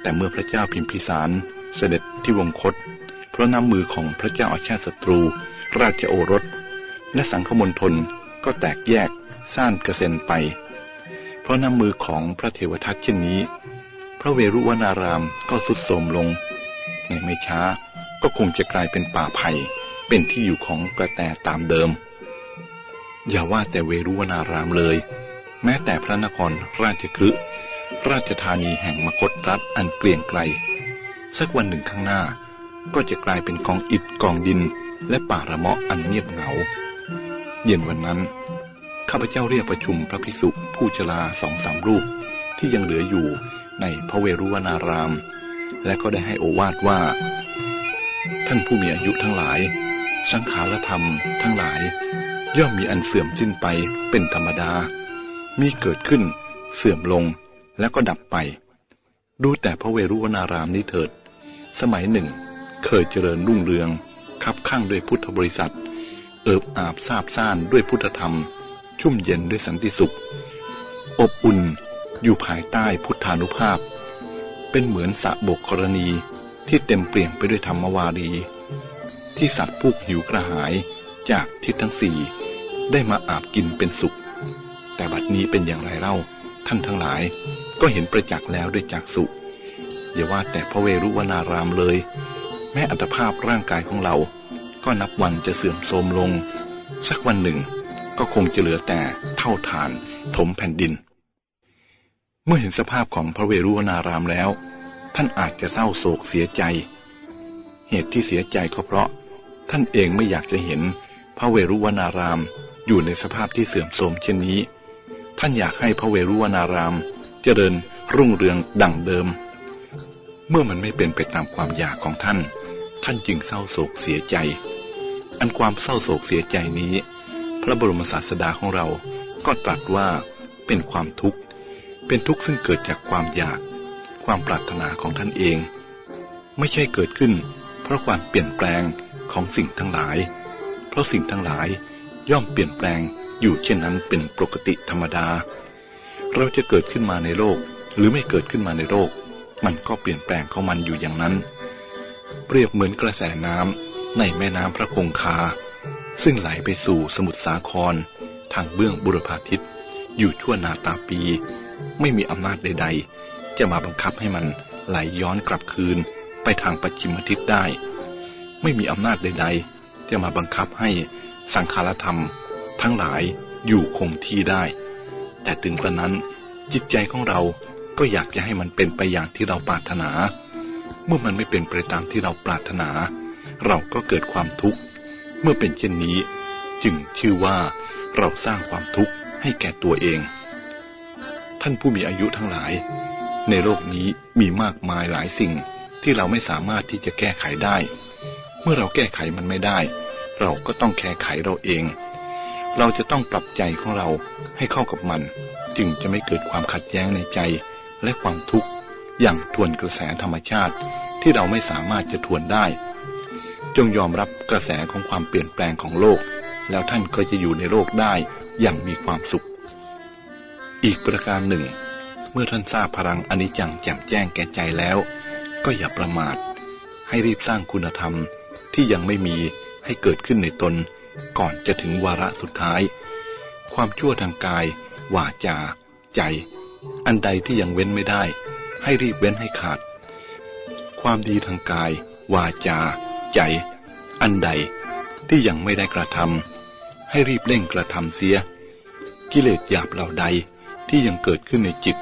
แต่เมื่อพระเจ้าพิมพิสารเสด็จที่วงคต เพราะน้ำมือของพระเจ้าอาชาติศัตรู ราชโอรส และสังฆมณฑลก็แตกแยก ซ่านกระเซ็นไป เพราะน้ำมือของพระเทวทัตเช่นนี้ พระเวรุวนารามก็สุดโทมลง ในไม่ช้าก็คงจะกลายเป็นป่าไผ่เป็นที่อยู่ของกระแตตามเดิม อย่าว่าแต่เวรุวนารามเลย แม้แต่พระนครราชคฤห์ราชธานีแห่งมคตรัฐอันเกลียงไกล สักวันหนึ่งข้างหน้า ก็จะกลายเป็นกองอิฐกองดิน และป่าระเมาะอันเงียบเหงา เย็นวันนั้นข้าพเจ้าเรียกประชุมพระภิกษุผู้ชราสองสามรูปที่ยังเหลืออยู่ ในพระเวรุวนาราม และก็ได้ให้โอวาทว่า ท่านผู้มีอายุทั้งหลาย สังขารธรรมทั้งหลาย ย่อมมีอันเสื่อมสิ้นไปเป็นธรรมดา มีเกิดขึ้น เสื่อมลงแล้วก็ดับไป ดูแต่พระเวรุวนารามนี้เถิด สมัยหนึ่ง เคยเจริญรุ่งเรืองคับข้างด้วยพุทธบริษัท เอิบอาบซาบซ่านด้วยพุทธธรรม ชุ่มเย็นด้วยสันติสุข อบอุ่น อยู่ภายใต้พุทธานุภาพ เป็นเหมือนสะบกกรณีที่เต็มเปลี่ยนไปด้วยธรรมวารี ที่สัตว์ผู้หิวกระหายจากทิศทั้งสี่ได้มาอาบกินเป็นสุข แต่บัดนี้เป็นอย่างไรเล่าท่านทั้งหลายก็เห็นประจักษ์แล้วด้วยจักสุอย่าว่าแต่พระเวรุวนารามเลย แม้อัตภาพร่างกายของเรา ก็นับวันจะเสื่อมโทรมลง สักวันหนึ่งก็คงจะเหลือแต่เท่าฐานถมแผ่นดิน เมื่อเห็นสภาพของพระเวรุวนารามแล้ว ท่านอาจจะเศร้าโศกเสียใจ เหตุที่เสียใจก็เพราะ ท่านเองไม่อยากจะเห็นพระเวรุวนารามอยู่ในสภาพที่เสื่อมโทรมเช่นนี้ ท่านอยากให้พระเวรุวนารามเจริญรุ่งเรืองดั่งเดิม เมื่อมันไม่เป็นไปตามความอยากของท่าน ท่านจึงเศร้าโศกเสียใจ อันความเศร้าโศกเสียใจนี้ พระบรมศาสดาของเราก็ตรัสว่าเป็นความทุกข์ เป็นทุกข์ซึ่งเกิดจากความอยาก ความปรารถนาของท่านเอง ไม่ใช่เกิดขึ้น เพราะความเปลี่ยนแปลงของสิ่งทั้งหลาย เพราะสิ่งทั้งหลายย่อมเปลี่ยนแปลงอยู่เช่นนั้นเป็นปกติธรรมดา เราจะเกิดขึ้นมาในโลก หรือไม่เกิดขึ้นมาในโลก มันก็เปลี่ยนแปลงของมันอยู่อย่างนั้น เปรียบเหมือนกระแสน้ำในแม่น้ำพระคงคา ซึ่งไหลไปสู่สมุทรสาคร ทางเบื้องบุรพาทิศอยู่ชั่วนาตาปี ไม่มีอำนาจใด ๆ จะมาบังคับให้มันไหลย้อนกลับคืนไปทางปัจฉิมทิศได้ ไม่มีอำนาจใด ๆ จะมาบังคับให้สังขารธรรม ทั้งหลายอยู่คงที่ได้ แต่ถึงกระนั้นจิตใจของเราก็อยากจะให้มันเป็นไปอย่างที่เราปรารถนา เมื่อมันไม่เป็นไปตามที่เราปรารถนา เราก็เกิดความทุกข์ เมื่อเป็นเช่นนี้ จึงชื่อว่าเราสร้างความทุกข์ให้แก่ตัวเอง ท่านผู้มีอายุทั้งหลาย ในโลกนี้มีมากมายหลายสิ่งที่เราไม่สามารถที่จะแก้ไขได้ เมื่อเราแก้ไขมันไม่ได้ เราก็ต้องแก้ไขเราเอง เราจะต้องปรับใจของเราให้เข้ากับมัน จึงจะไม่เกิดความขัดแย้งในใจและความทุกข์อย่างทวนกระแสธรรมชาติที่เราไม่สามารถจะทวนได้ จงยอมรับกระแสของความเปลี่ยนแปลงของโลก แล้วท่านก็จะอยู่ในโลกได้อย่างมีความสุข อีกประการหนึ่ง เมื่อท่านทราบพลังอนิจจังแจ่มแจ้งแก่ใจแล้ว ก็อย่าประมาท ให้รีบสร้างคุณธรรมที่ยังไม่มีให้เกิดขึ้นในตน ก่อนจะถึงวาระสุดท้าย ความชั่วทางกาย วาจา ใจ อันใดที่ยังเว้นไม่ได้ ให้รีบเว้นให้ขาด ความดีทางกาย วาจา ใจ อันใดที่ยังไม่ได้กระทำให้รีบเร่งกระทำเสีย กิเลสหยาบเหล่าใด ที่ยังเกิดขึ้นในจิต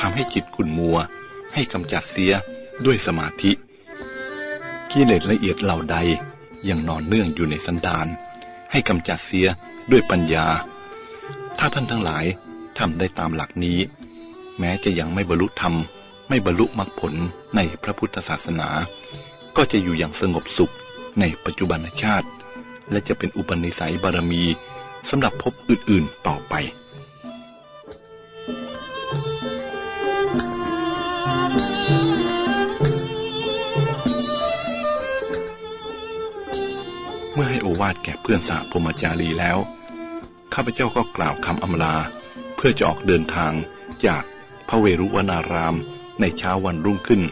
ทำให้จิตขุ่นมัว ให้กำจัดเสียด้วยสมาธิกิเลสละเอียดเหล่าใดยังนอนเนื่องอยู่ในสันดาน ให้กำจัดเสียด้วยปัญญา ถ้าท่านทั้งหลายทำได้ตามหลักนี้ แม้จะยังไม่บรรลุธรรม ไม่บรรลุมรรคผลในพระพุทธศาสนา ก็จะอยู่อย่างสงบสุขในปัจจุบันชาติ และจะเป็นอุปนิสัยบารมีสำหรับภพอื่นๆต่อไป เมื่อให้โอวาทแก่เพื่อนสาพมจารีแล้ว ข้าพเจ้าก็กล่าวคำอำลา เพื่อจะออกเดินทางจากพระเวรุวนารามในเช้าวันรุ่งขึ้น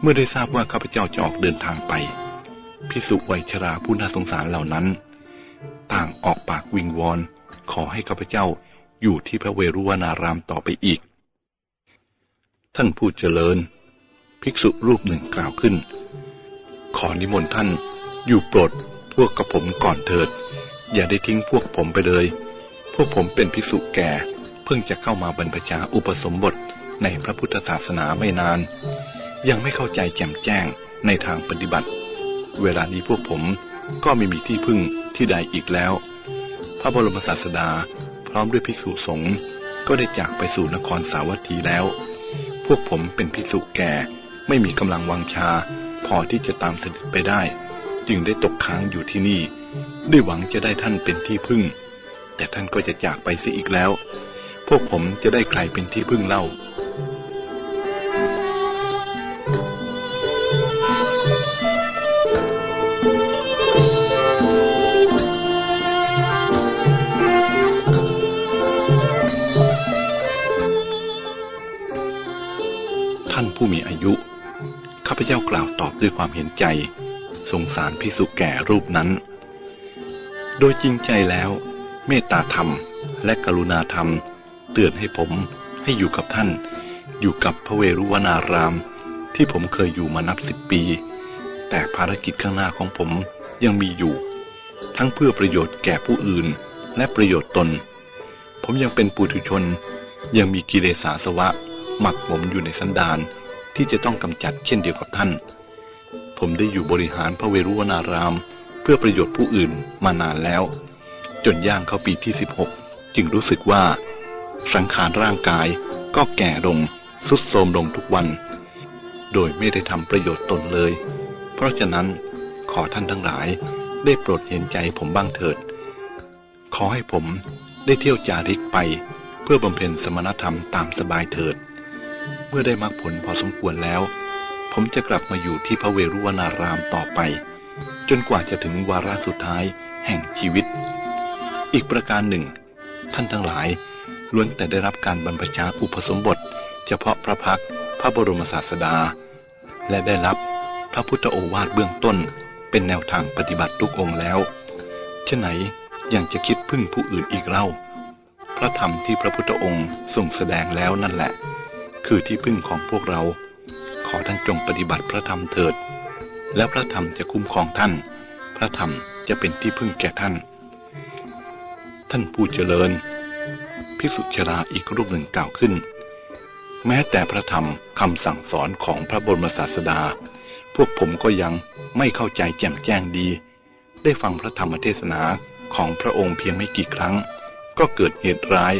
เมื่อได้ทราบว่าข้าพเจ้าจะออกเดินทางไปพิสุวัยชราผู้น่าสงสารเหล่านั้น ต่างออกปากวิงวอนขอให้ข้าพเจ้าอยู่ที่พระเวรุวนารามต่อไปอีก ท่านผู้เจริญ ภิกษุรูปหนึ่งกล่าวขึ้น ขอนิมนต์ท่านอยู่โปรด พวกกับผมก่อนเถิด อย่าได้ทิ้งพวกผมไปเลย พวกผมเป็นภิกษุแก่ เพิ่งจะเข้ามาบรรพชาอุปสมบทในพระพุทธศาสนาไม่นาน ยังไม่เข้าใจแจ่มแจ้งในทางปฏิบัติ เวลานี้พวกผมก็ไม่มีที่พึ่งที่ใดอีกแล้ว พระบรมศาสดาพร้อมด้วยภิกษุสงฆ์ก็ได้จากไปสู่นครสาวัตถีแล้ว พวกผมเป็นภิกษุแก่ไม่มีกำลังวังชา พอที่จะตามเสด็จไปได้ จึงได้ตกค้างอยู่ที่นี่ด้วยหวังจะได้ท่านเป็นที่พึ่ง แต่ท่านก็จะจากไปเสียอีกแล้ว พวกผมจะได้ใครเป็นที่พึ่งเล่าท่านผู้มีอายุ ข้าพเจ้ากล่าวตอบด้วยความเห็นใจ สงสารพิสุแก่รูปนั้น โดยจริงใจแล้ว เมตตาธรรมและกรุณาธรรม เตือนให้ผมให้อยู่กับท่าน อยู่กับพระเวรุวนาราม ที่ผมเคยอยู่มานับสิบปี แต่ภารกิจข้างหน้าของผมยังมีอยู่ ทั้งเพื่อประโยชน์แก่ผู้อื่นและประโยชน์ตน ผมยังเป็นปุถุชน ยังมีกิเลสาสวะ หมักหมมอยู่ในสันดานที่จะต้องกำจัดเช่นเดียวกับท่าน ผมได้อยู่บริหารพระเวรุวนาราม เพื่อประโยชน์ผู้อื่นมานานแล้ว จนย่างเข้าปีที่ 16 จึงรู้สึกว่า สังขารร่างกายก็แก่ลงสุดโทรมลงทุกวัน โดยไม่ได้ทำประโยชน์ตนเลย เพราะฉะนั้นขอท่านทั้งหลายได้โปรดเห็นใจผมบ้างเถิด ขอให้ผมได้เที่ยวจาริกไป เพื่อบำเพ็ญสมณธรรมตามสบายเถิด เมื่อได้มรรคผลพอสมควรแล้ว ผมจะกลับมาอยู่ที่พระเวรุวนารามต่อไป จนกว่าจะถึงวาระสุดท้ายแห่งชีวิต อีกประการหนึ่ง ท่านทั้งหลายล้วนแต่ได้รับการบรรพชาอุปสมบท เฉพาะพระพักพระบรมศาสดา และได้รับพระพุทธโอวาทเบื้องต้น เป็นแนวทางปฏิบัติทุกองแล้วเช่นไหนยังจะคิดพึ่งผู้อื่นอีกเล่า พระธรรมที่พระพุทธองค์ทรงแสดงแล้วนั่นแหละ คือที่พึ่งของพวกเรา อท่านจงปฏิบัติพระธรรมเถิด แล้วพระธรรมจะคุ้มครองท่าน พระธรรมจะเป็นที่พึ่งแก่ท่าน ท่านผู้เจริญ ภิกษุชราอีกรูปหนึ่งกล่าวขึ้น แม้แต่พระธรรมคำสั่งสอนของพระบรมศาสดา พวกผมก็ยังไม่เข้าใจแจ่มแจ้งดี ได้ฟังพระธรรมเทศนาของพระองค์เพียงไม่กี่ครั้ง ก็เกิดเหตุร้าย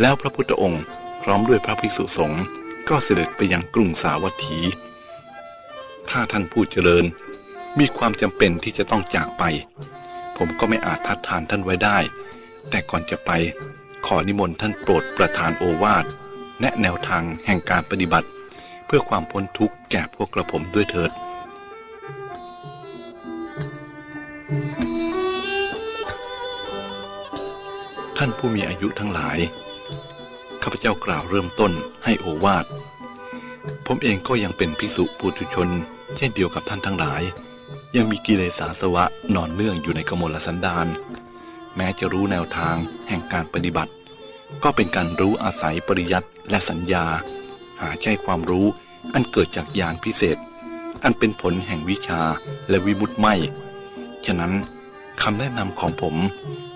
แล้วพระพุทธองค์พร้อมด้วยพระภิกษุสงฆ์ ก็เสด็จไปยังกรุงสาวัตถี ถ้าท่านผู้เจริญมีความจำเป็นที่จะต้องจากไป ผมก็ไม่อาจทัดทานท่านไว้ได้ แต่ก่อนจะไปขอนิมนต์ท่านโปรดประทานโอวาท แนะแนวทางแห่งการปฏิบัติ เพื่อความพ้นทุกข์แก่พวกกระผมด้วยเถิด ท่านผู้มีอายุทั้งหลาย ข้าพเจ้ากล่าวเริ่มต้นให้โอวาทผมเองก็ยังเป็นภิกษุปุถุชน เช่นเดียวกับท่านทั้งหลาย ยังมีกิเลสาสวะนอนเนื่องอยู่ในกมลสันดานแม้จะรู้แนวทางแห่งการปฏิบัติ ก็เป็นการรู้อาศัยปริยัติและสัญญา หาใช่ความรู้อันเกิดจากญาณพิเศษ อันเป็นผลแห่งวิชาและวิมุตไม่ ฉะนั้นคำแนะนำของผม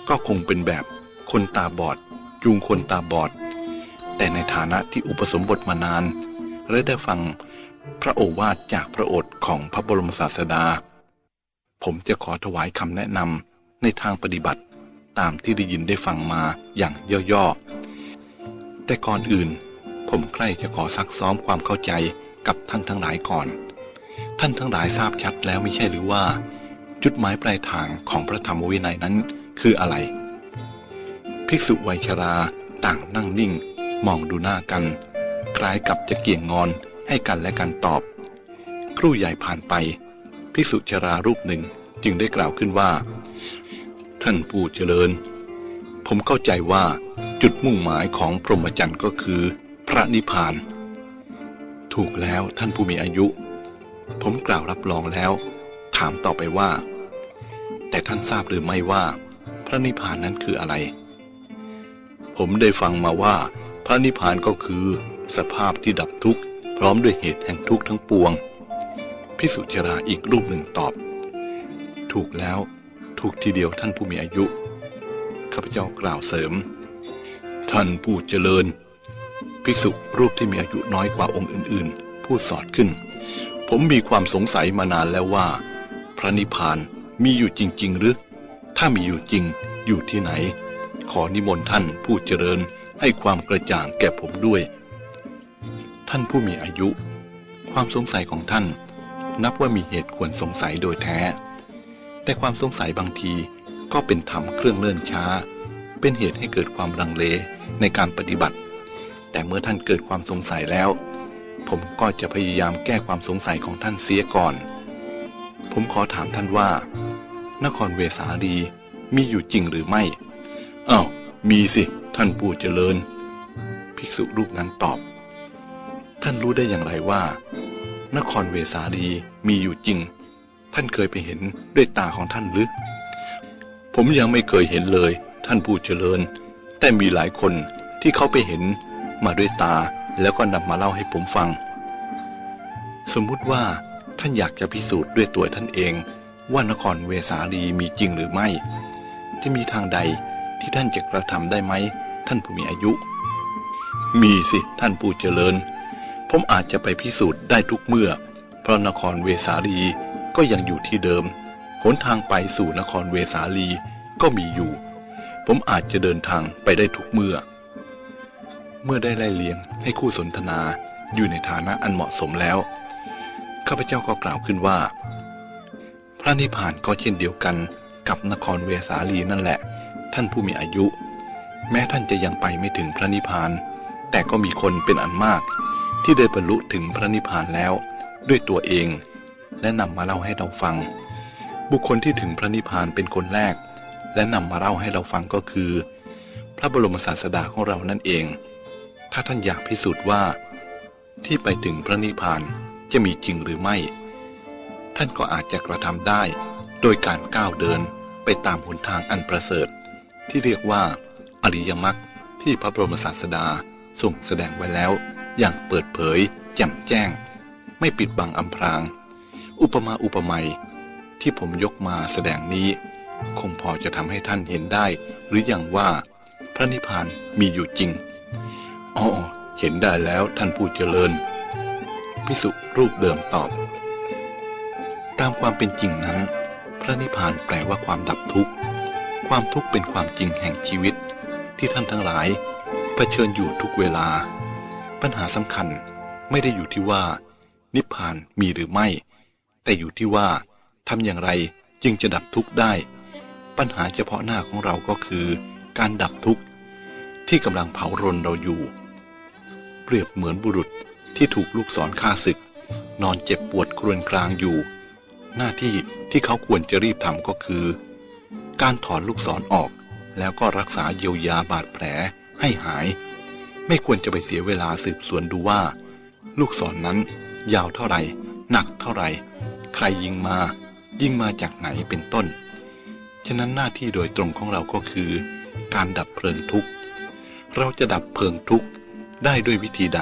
ก็คงเป็นแบบคนตาบอด จูงคนตาบอด แต่ในฐานะที่อุปสมบทมานานและได้ฟังพระโอวาทจากพระโอษฐ์ของพระบรมศาสดา ผมจะขอถวายคำแนะนำในทางปฏิบัติตามที่ได้ยินได้ฟังมาอย่างย่อๆ แต่ก่อนอื่น ผมใคร่จะขอซักซ้อมความเข้าใจกับท่านทั้งหลายก่อน ท่านทั้งหลายทราบชัดแล้วไม่ใช่หรือว่า จุดหมายปลายทางของพระธรรมวินัยนั้นคืออะไร ภิกษุวัยชราต่างนั่งนิ่ง มองดูหน้ากัน คล้ายกับจะเกี่ยงงอนให้กันและกันตอบ ครู่ใหญ่ผ่านไป ภิกษุชรารูปหนึ่งจึงได้กล่าวขึ้นว่า ท่านผู้เจริญ ผมเข้าใจว่าจุดมุ่งหมายของพรหมจรรย์ก็คือ พระนิพพาน ถูกแล้วท่านผู้มีอายุ ผมกล่าวรับรองแล้ว ถามต่อไปว่า แต่ท่านทราบหรือไม่ว่า พระนิพพานนั้นคืออะไร ผมได้ฟังมาว่า ระนิพพานก็คือ สภาพที่ดับทุกข์ พร้อมด้วยเหตุแห่งทุกข์ทั้งปวง พิสุจราอีกรูปหนึ่งตอบ ถูกแล้ว ถูกทีเดียวท่านผู้มีอายุ ข้าพเจ้ากล่าวเสริม ท่านผู้เจริญ ภิกษุรูปที่มีอายุน้อยกว่าองค์อื่น ๆ พูดสอดขึ้น ผมมีความสงสัยมานานแล้วว่า พระนิพพานมีอยู่จริง ๆ หรือ ถ้ามีอยู่จริงอยู่ที่ไหน ขอนิมนต์ท่านผู้เจริญ ให้ความกระจ่างแก่ผมด้วย ท่านผู้มีอายุ ความสงสัยของท่าน นับว่ามีเหตุควรสงสัยโดยแท้ แต่ความสงสัยบางทีก็เป็นธรรมเครื่องเลื่อนช้า เป็นเหตุให้เกิดความรังเลในการปฏิบัติ แต่เมื่อท่านเกิดความสงสัยแล้ว ผมก็จะพยายามแก้ความสงสัยของท่านเสียก่อน ผมขอถามท่านว่า นครเวสาลีมีอยู่จริงหรือไม่อา้าว มีสิ ท่านผู้เจริญ ภิกษุรูปนั้นตอบ ท่านรู้ได้อย่างไรว่า นครเวสาลีมีอยู่จริง ท่านเคยไปเห็นด้วยตาของท่านหรือ ผมยังไม่เคยเห็นเลย ท่านผู้เจริญ แต่มีหลายคนที่เขาไปเห็นมาด้วยตาแล้วก็นำมาเล่าให้ผมฟัง สมมุติว่าท่านอยากจะพิสูจน์ด้วยตัวท่านเอง ว่านครเวสาลีมีจริงหรือไม่ จะมีทางใด ที่ท่านจะกระทำได้ไหม ท่านผู้มีอายุ มีสิท่านผู้เจริญ ผมอาจจะไปพิสูจน์ได้ทุกเมื่อ เพราะนครเวสาลีก็ยังอยู่ที่เดิม หนทางไปสู่นครเวสาลีก็มีอยู่ ผมอาจจะเดินทางไปได้ทุกเมื่อ เมื่อได้ไล่เลียงให้คู่สนทนาอยู่ในฐานะอันเหมาะสมแล้ว ข้าพเจ้าก็กล่าวขึ้นว่า พระนิพพานก็เช่นเดียวกันกับนครเวสาลีนั่นแหละ ท่านผู้มีอายุ แม้ท่านจะยังไปไม่ถึงพระนิพพาน แต่ก็มีคนเป็นอันมาก ที่ได้บรรลุถึงพระนิพพานแล้วด้วยตัวเอง และนำมาเล่าให้เราฟัง บุคคลที่ถึงพระนิพพานเป็นคนแรก และนำมาเล่าให้เราฟังก็คือ พระบรมศาสดาของเรานั่นเอง ถ้าท่านอยากพิสูจน์ว่า ที่ไปถึงพระนิพพานจะมีจริงหรือไม่ ท่านก็อาจจะกระทำได้ โดยการก้าวเดินไปตามหนทางอันประเสริฐ ที่เรียกว่า อริยมรรคที่พระบรมศาสดาทรงแสดงไว้แล้ว อย่างเปิดเผย แจ่มแจ้ง ไม่ปิดบังอำพราง อุปมาอุปไมยที่ผมยกมาแสดงนี้ คงพอจะทำให้ท่านเห็นได้ หรืออยังว่า พระนิพพานมีอยู่จริงอ๋อเห็นได้แล้วท่านผู้เจริญพิสุรูปเดิมตอบ ตามความเป็นจริงนั้น พระนิพพานแปลว่าความดับทุกข์ ความทุกข์เป็นความจริงแห่งชีวิต ที่ท่านทั้งหลายเผชิญอยู่ทุกเวลา ปัญหาสำคัญไม่ได้อยู่ที่ว่า นิพพานมีหรือไม่ แต่อยู่ที่ว่าทำอย่างไรจึงจะดับทุกข์ได้ ปัญหาเฉพาะหน้าของเราก็คือ การดับทุกข์ ที่กำลังเผารนเราอยู่ เปรียบเหมือนบุรุษที่ถูกลูกศรฆ่าศึก นอนเจ็บปวดครวญกลางอยู่ หน้าที่ที่เขาควรจะรีบทำก็คือ การถอนลูกศรออก แล้วก็รักษาเยียวยาบาดแผลให้หาย ไม่ควรจะไปเสียเวลาสืบสวนดูว่า ลูกศรนนั้น ยาวเท่าไหร่หนักเท่าไหร่ ใครยิงมา ยิงมาจากไหนเป็นต้น ฉะนั้นหน้าที่โดยตรงของเราก็คือ การดับเพลิงทุกข์เราจะดับเพลิงทุกข์ได้ด้วยวิธีใด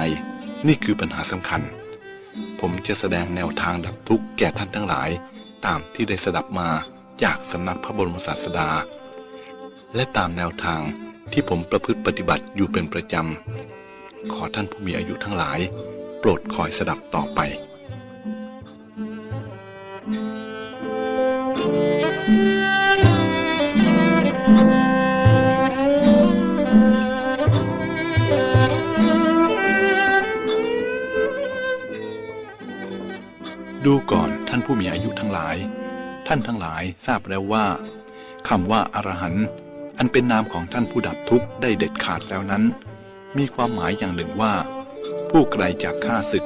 นี่คือปัญหาสำคัญ ผมจะแสดงแนวทางดับทุกข์แก่ท่านทั้งหลาย ตามที่ได้สดับมา จากสำนักพระบรมศาสดา และตามแนวทางที่ผมประพฤติปฏิบัติอยู่เป็นประจำ ขอท่านผู้มีอายุทั้งหลาย โปรดคอยสดับต่อไป ดูก่อนท่านผู้มีอายุทั้งหลาย ท่านทั้งหลายทราบแล้วว่าคำว่าอรหันต์อันเป็นนามของท่านผู้ดับทุกข์ได้เด็ดขาดแล้วนั้น มีความหมายอย่างหนึ่งว่า ผู้ไกลจากข้าศึก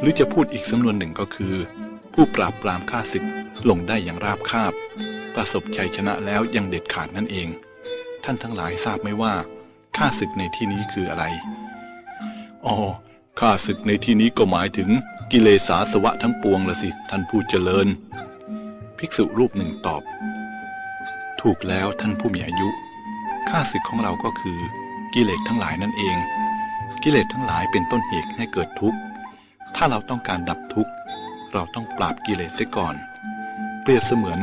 หรือจะพูดอีกสำนวนหนึ่งก็คือ ผู้ปราบปรามข้าศึกลงได้อย่างราบคาบ ประสบชัยชนะแล้วยังเด็ดขาดนั่นเอง ท่านทั้งหลายทราบไหมว่าข้าศึกในที่นี้คืออะไรอ๋อข้าศึกในที่นี้ก็หมายถึงกิเลสาสวะทั้งปวงละสิ ท่านผู้เจริญ ภิกษุรูปหนึ่งตอบ ถูกแล้วท่านผู้มีอายุ ข้าศึกของเราก็คือกิเลสทั้งหลายนั่นเอง กิเลสทั้งหลายเป็นต้นเหตุให้เกิดทุกข์ ถ้าเราต้องการดับทุกข์ เราต้องปราบกิเลสเสียก่อน เปรียบเสมือน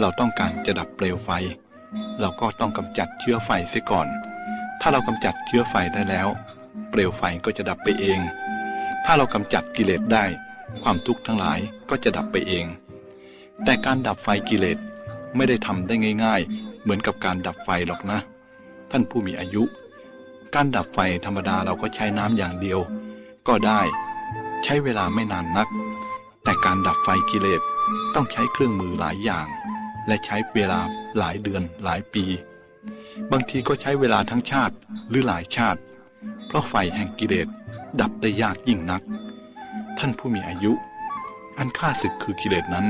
เราต้องการจะดับเปลวไฟ เราก็ต้องกำจัดเชื้อไฟเสียก่อน ถ้าเรากำจัดเชื้อไฟได้แล้ว เปลวไฟก็จะดับไปเอง ถ้าเรากำจัดกิเลสได้ ความทุกข์ทั้งหลายก็จะดับไปเอง แต่การดับไฟกิเลสไม่ได้ทำได้ง่าย ๆ เหมือนกับการดับไฟหรอกนะ ท่านผู้มีอายุ การดับไฟธรรมดาเราก็ใช้น้ำอย่างเดียว ก็ได้ ใช้เวลาไม่นานนัก แต่การดับไฟกิเลสต้องใช้เครื่องมือหลายอย่าง และใช้เวลาหลายเดือนหลายปี บางทีก็ใช้เวลาทั้งชาติหรือหลายชาติ เพราะไฟแห่งกิเลสดับได้ยากยิ่งนัก ท่านผู้มีอายุ อันฆ่าศึกคือกิเลสนั้น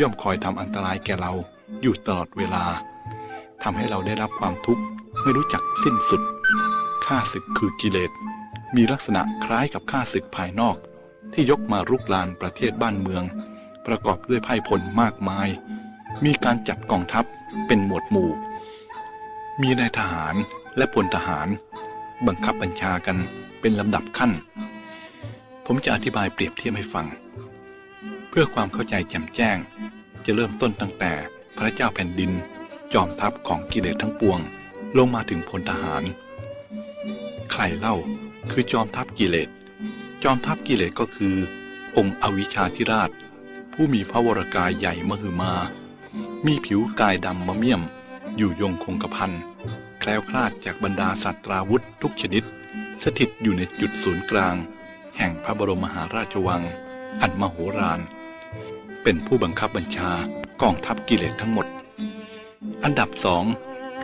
ย่อมคอยทำอันตรายแก่เราอยู่ตลอดเวลาทำให้เราได้รับความทุกข์ไม่รู้จักสิ้นสุดฆ่าศึกคือกิเลสมีลักษณะคล้ายกับฆ่าศึกภายนอก ที่ยกมารุกรานประเทศบ้านเมือง ประกอบด้วยไพ่พลมากมาย มีการจัดกองทัพเป็นหมวดหมู่ มีนายทหารและพลทหาร บังคับบัญชากันเป็นลำดับขั้น ผมจะอธิบายเปรียบเทียบให้ฟัง เพื่อความเข้าใจแจ่มแจ้ง จะเริ่มต้นตั้งแต่พระเจ้าแผ่นดิน จอมทัพของกิเลสทั้งปวง ลงมาถึงพลทหาร ใครเล่าคือจอมทัพกิเลส จอมทัพกิเลสก็คือ องค์อวิชชาธิราช ผู้มีพระวรกายใหญ่มหึมา มีผิวกายดำมะเมี่ยม อยู่ยงคงกระพันแคล้วคลาดจากบรรดาสัตว์ราวุธทุกชนิด สถิตอยู่ในจุดศูนย์กลาง แห่งพระบรมมหาราชวัง อันมโหฬาร เป็นผู้บังคับบัญชากองทัพกิเลสทั้งหมด อันดับสอง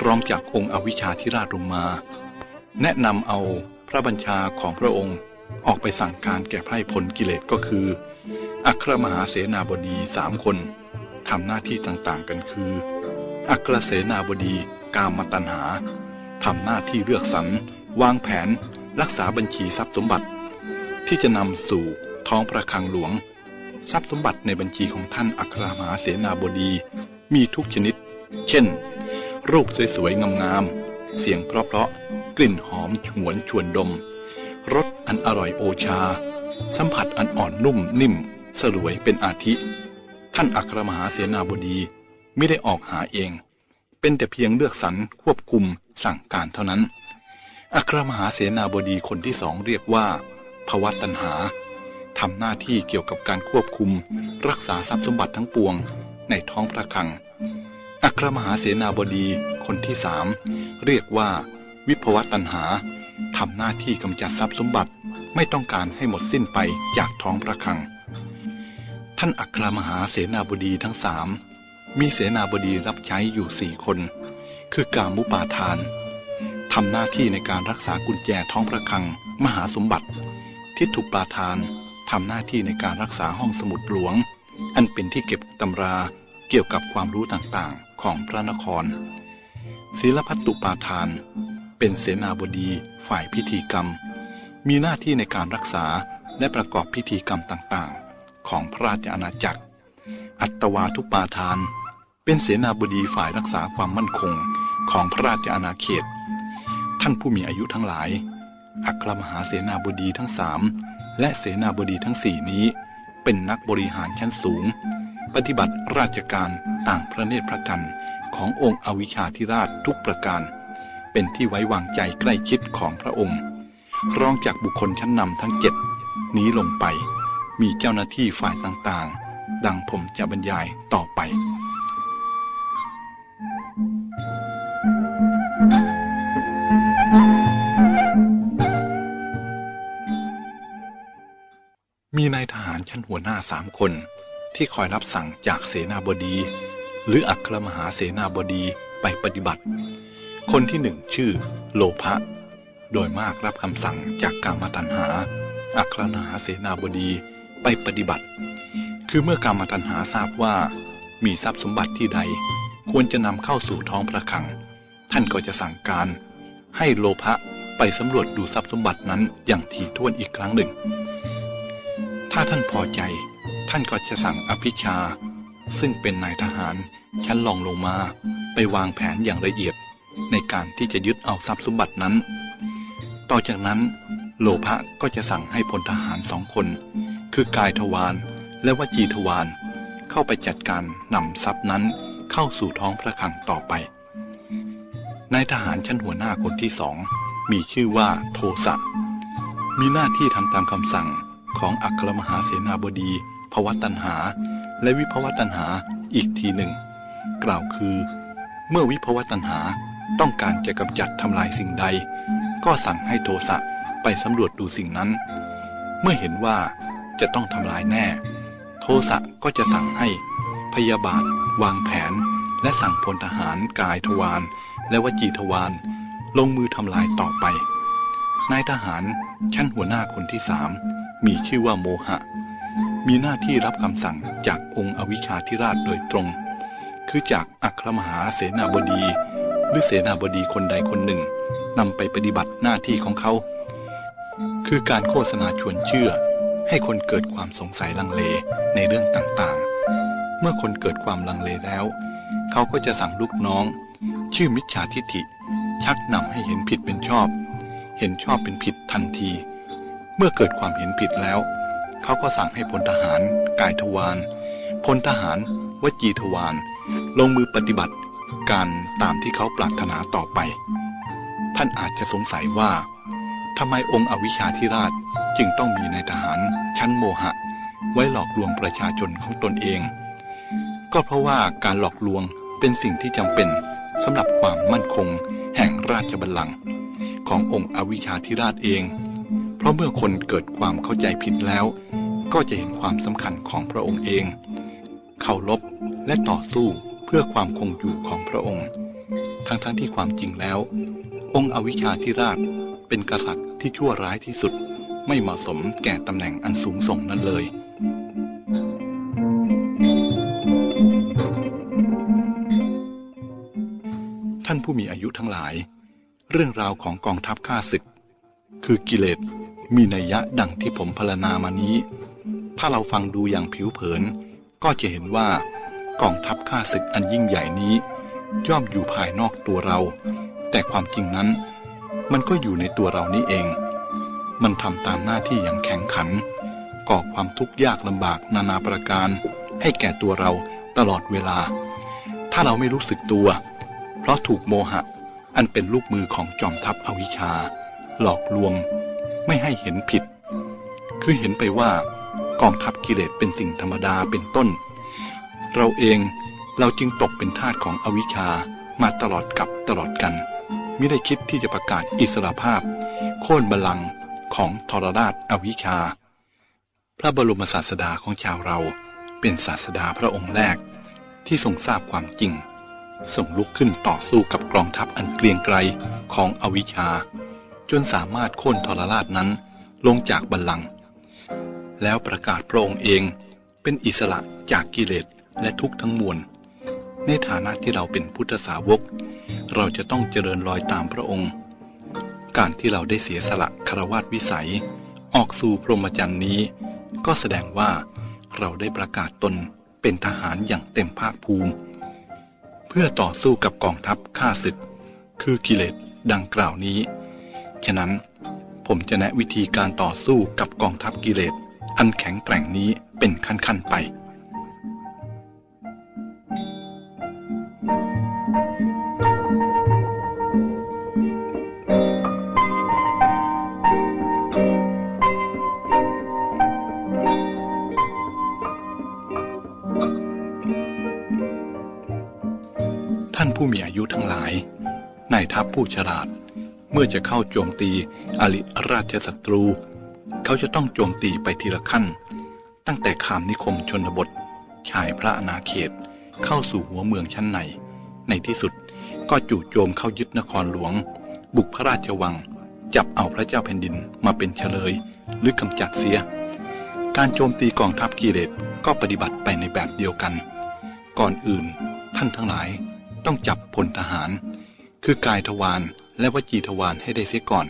รองจากองค์อวิชชาธิราชลงมา แนะนำเอาพระบัญชาของพระองค์ออกไปสั่งการแก่ไพร่พลกิเลสก็คือ อัครมหาเสนาบดีสามคนทำหน้าที่ต่างๆกันคือ อัครเสนาบดีกามตัญหาทำหน้าที่เลือกสรรวางแผนรักษาบัญชีทรัพย์สมบัติ ที่จะนำสู่ท้องพระคลังหลวง ทรัพย์สมบัติในบัญชีของท่านอัครมหาเสนาบดี มีทุกชนิด เช่น รูปสวยๆงามๆ เสียงเพราะๆ กลิ่นหอมหวนชวนดม รสอันอร่อยโอชา สัมผัสอันอ่อนนุ่มนิ่มสรวยเป็นอาทิ ท่านอัครมหาเสนาบดีไม่ได้ออกหาเอง เป็นแต่เพียงเลือกสรรควบคุมสั่งการเท่านั้น อัครมหาเสนาบดีคนที่สองเรียกว่าภวัตันหา ทำหน้าที่เกี่ยวกับการควบคุม รักษาทรัพย์สมบัติทั้งปวง ในท้องพระคลัง อัครมหาเสนาบดีคนที่สามเรียกว่า วิภวตันหาทำหน้าที่กำจัดทรัพย์สมบัติไม่ต้องการให้หมดสิ้นไปจากท้องพระคลัง ท่านอัครมหาเสนาบดีทั้งสามมีเสนาบดีรับใช้อยู่สี่คน คือกามุปาทานทำหน้าที่ในการรักษากุญแจท้องพระคลัง มหาสมบัติ ทิฏฐุปาทาน ทำหน้าที่ในการรักษาห้องสมุดหลวง อันเป็นที่เก็บตำราเกี่ยวกับความรู้ต่างๆของพระนคร ศิลพัตตุปาทาน เป็นเสนาบดีฝ่ายพิธีกรรม มีหน้าที่ในการรักษาและประกอบพิธีกรรมต่างๆ ของพระราชอาณาจักร อัตวาทุปาทาน เป็นเสนาบดีฝ่ายรักษาความมั่นคงของพระราชอาณาเขต ท่านผู้มีอายุทั้งหลาย อัครมหาเสนาบดีทั้งสาม และเสนาบดีทั้งสี่นี้ เป็นนักบริหารชั้นสูง ปฏิบัติราชการต่างพระเนตรพระกันขององค์อวิชาธิราชทุกประการ เป็นที่ไว้วางใจใกล้ชิดของพระองค์ รองจากบุคคลชั้นนำทั้งเจ็ดนี้ลงไป มีเจ้าหน้าที่ฝ่ายต่างๆ ดังผมจะบรรยายต่อไป หัวหน้าสามคน ที่คอยรับสั่งจากเสนาบดี หรืออัครมหาเสนาบดีไปปฏิบัติ คนที่หนึ่งชื่อโลภะโดยมากรับคำสั่งจากกามตัณหา อัครมหาเสนาบดีไปปฏิบัติ คือเมื่อกามตัณหาทราบว่า มีทรัพย์สมบัติที่ใด ควรจะนำเข้าสู่ท้องพระคลัง ท่านก็จะสั่งการให้โลภะไปสำรวจดูทรัพย์สมบัตินั้นอย่างถี่ถ้วนอีกครั้งหนึ่ง ถ้าท่านพอใจ ท่านก็จะสั่งอภิชา ซึ่งเป็นนายทหารชั้นรองลงมา ไปวางแผนอย่างละเอียดในการที่จะยึดเอาทรัพย์สมบัตินั้น ต่อจากนั้น โลภะก็จะสั่งให้พลทหารสองคน คือกายทวารและวจีทวารเข้าไปจัดการนำทรัพย์นั้นเข้าสู่ท้องพระคลังต่อไป นายทหารชั้นหัวหน้าคนที่สองมีชื่อว่าโทสะมีหน้าที่ทำตามคำสั่ง ของอัครมหาเสนาบดีภวตันหา และวิภวตันหาอีกทีหนึ่ง กล่าวคือ เมื่อวิภวตันหาต้องการจะกำจัดทำลายสิ่งใด ก็สั่งให้โทสะไปสำรวจดูสิ่งนั้น เมื่อเห็นว่าจะต้องทำลายแน่ โทสะก็จะสั่งให้ พยาบาท วางแผน และสั่งพลทหารกายทวารและวจีทวารลงมือทำลายต่อไปนายทหารชั้นหัวหน้าคนที่สาม มีชื่อว่าโมหะ มีหน้าที่รับคำสั่งจากองค์อวิชชาธิราชโดยตรง คือจากอัครมหาเสนาบดี หรือเสนาบดีคนใดคนหนึ่งนำไปปฏิบัติหน้าที่ของเขา คือการโฆษณาชวนเชื่อ ให้คนเกิดความสงสัยลังเลในเรื่องต่างๆ เมื่อคนเกิดความลังเลแล้ว เขาก็จะสั่งลูกน้อง ชื่อมิจฉาทิฐิ ชักนำให้เห็นผิดเป็นชอบ เห็นชอบเป็นผิดทันที เมื่อเกิดความเห็นผิดแล้ว เขาก็สั่งให้พลทหาร กายทวารพลทหาร วจีทวารลงมือปฏิบัติการตามที่เขาปรารถนาต่อไป ท่านอาจจะสงสัยว่าทำไมองค์อวิชชาธิราชจึงต้องมีนายทหารชั้นโมหะ ไว้หลอกลวงประชาชนของตนเอง ก็เพราะว่าการหลอกลวงเป็นสิ่งที่จำเป็นสำหรับความมั่นคงแห่งราชบัลลังก์ขององค์อวิชชาธิราชเอง ราะเมื่อคนเกิดความเข้าใจผิดแล้ว ก็จะเห็นความสำคัญของพระองค์เองเคารพและต่อสู้เพื่อความคงอยู่ของพระองค์ ทั้งๆทที่ความจริงแล้ว องค์อวิชชาธิราชเป็นกษัตริย์ที่ชั่วร้ายที่สุด ไม่เหมาะสมแก่ตำแหน่งอันสูงส่งนั้นเลยท่านผู้มีอายุทั้งหลาย เรื่องราวของกองทัพข้าศึก คือกิเลส มีนัยยะดังที่ผมพรรณนามานี้ ถ้าเราฟังดูอย่างผิวเผิน ก็จะเห็นว่ากองทัพข้าศึกอันยิ่งใหญ่นี้ ย่อมอยู่ภายนอกตัวเรา แต่ความจริงนั้น มันก็อยู่ในตัวเรานี้เอง มันทำตามหน้าที่อย่างแข็งขัน ก่อความทุกข์ยากลำบากนานาประการ ให้แก่ตัวเราตลอดเวลา ถ้าเราไม่รู้สึกตัว เพราะถูกโมหะ อันเป็นลูกมือของจอมทัพอวิชชา หลอกลวง ไม่ให้เห็นผิด คือเห็นไปว่ากองทัพกิเลสเป็นสิ่งธรรมดาเป็นต้น เราเองเราจึงตกเป็นทาสของอวิชชามาตลอดกับตลอดกันไม่ได้คิดที่จะประกาศอิสรภาพ โค่นบัลลังก์ของทรราชอวิชชาพระบรมศาสดาของชาวเราเป็นศาสดาพระองค์แรกที่ทรงทราบความจริงส่งลุกขึ้นต่อสู้กับกองทัพอันเกรียงไกรของอวิชชา จนสามารถโค่นทรราชนั้นลงจากบัลลังก์แล้วประกาศพระองค์เองเป็นอิสระจากกิเลสและทุกข์ทั้งมวล ในฐานะที่เราเป็นพุทธสาวก เราจะต้องเจริญรอยตามพระองค์ การที่เราได้เสียสละคารวาสวิสัย ออกสู่พรหมจรรย์นี้ ก็แสดงว่าเราได้ประกาศตนเป็นทหารอย่างเต็มภาคภูมิ เพื่อต่อสู้กับกองทัพข้าศึก คือกิเลสดังกล่าวนี้ ฉะนั้น ผมจะแนะวิธีการต่อสู้กับกองทัพกิเลส อันแข็งแกร่งนี้เป็นขั้นๆไป ท่านผู้มีอายุทั้งหลายนายทัพผู้ฉลาด เมื่อจะเข้าโจมตีอริราชศัตรู เขาจะต้องโจมตีไปทีละขั้น ตั้งแต่ขามนิคมชนบท ชายพระอนาเขตเข้าสู่หัวเมืองชั้นใน ในที่สุดก็จู่โจมเข้ายึดนครหลวง บุกพระราชวัง จับเอาพระเจ้าแผ่นดินมาเป็นเฉลย หรือกำจัดเสีย การโจมตีกองทัพกิเลสก็ปฏิบัติไปในแบบเดียวกัน ก่อนอื่นท่านทั้งหลายต้องจับพลทหาร คือกายทวาร และวจีทวารให้ได้เสียก่อน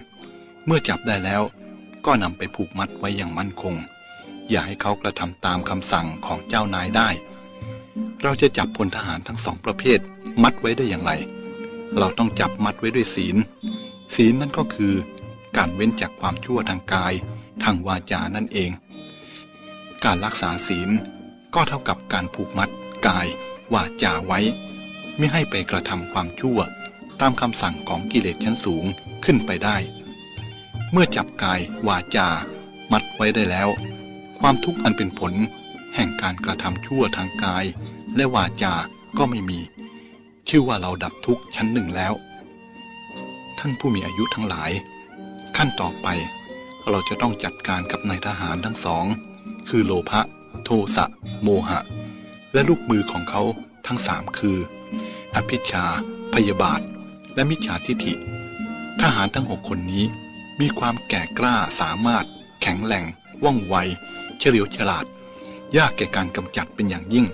เมื่อจับได้แล้ว ก็นำไปผูกมัดไว้อย่างมั่นคง อย่าให้เขากระทำตามคำสั่งของเจ้านายได้ เราจะจับพลทหารทั้งสองประเภท มัดไว้ได้อย่างไร เราต้องจับมัดไว้ด้วยศีล ศีลนั่นก็คือ การเว้นจากความชั่วทางกาย ทางวาจานั่นเอง การรักษาศีลก็เท่ากับการผูกมัดกาย วาจาไว้ ไม่ให้ไปกระทำความชั่ว ตามคำสั่งของกิเลสชั้นสูงขึ้นไปได้ เมื่อจับกายวาจา มัดไว้ได้แล้ว ความทุกข์อันเป็นผล แห่งการกระทำชั่วทางกาย และวาจาก็ไม่มี ชื่อว่าเราดับทุกข์ชั้นหนึ่งแล้ว ท่านผู้มีอายุทั้งหลาย ขั้นต่อไป เราจะต้องจัดการกับนายทหารทั้งสอง คือโลภะโทสะโมหะ และลูกมือของเขาทั้งสามคือ อภิชาพยาบาท และมิจฉาทิฐิ ทหารทั้งหกคนนี้มีความแก่กล้าสามารถ แข็งแรงว่องไว เฉลียวฉลาด ยากแก่การกำจัดเป็นอย่างยิ่ง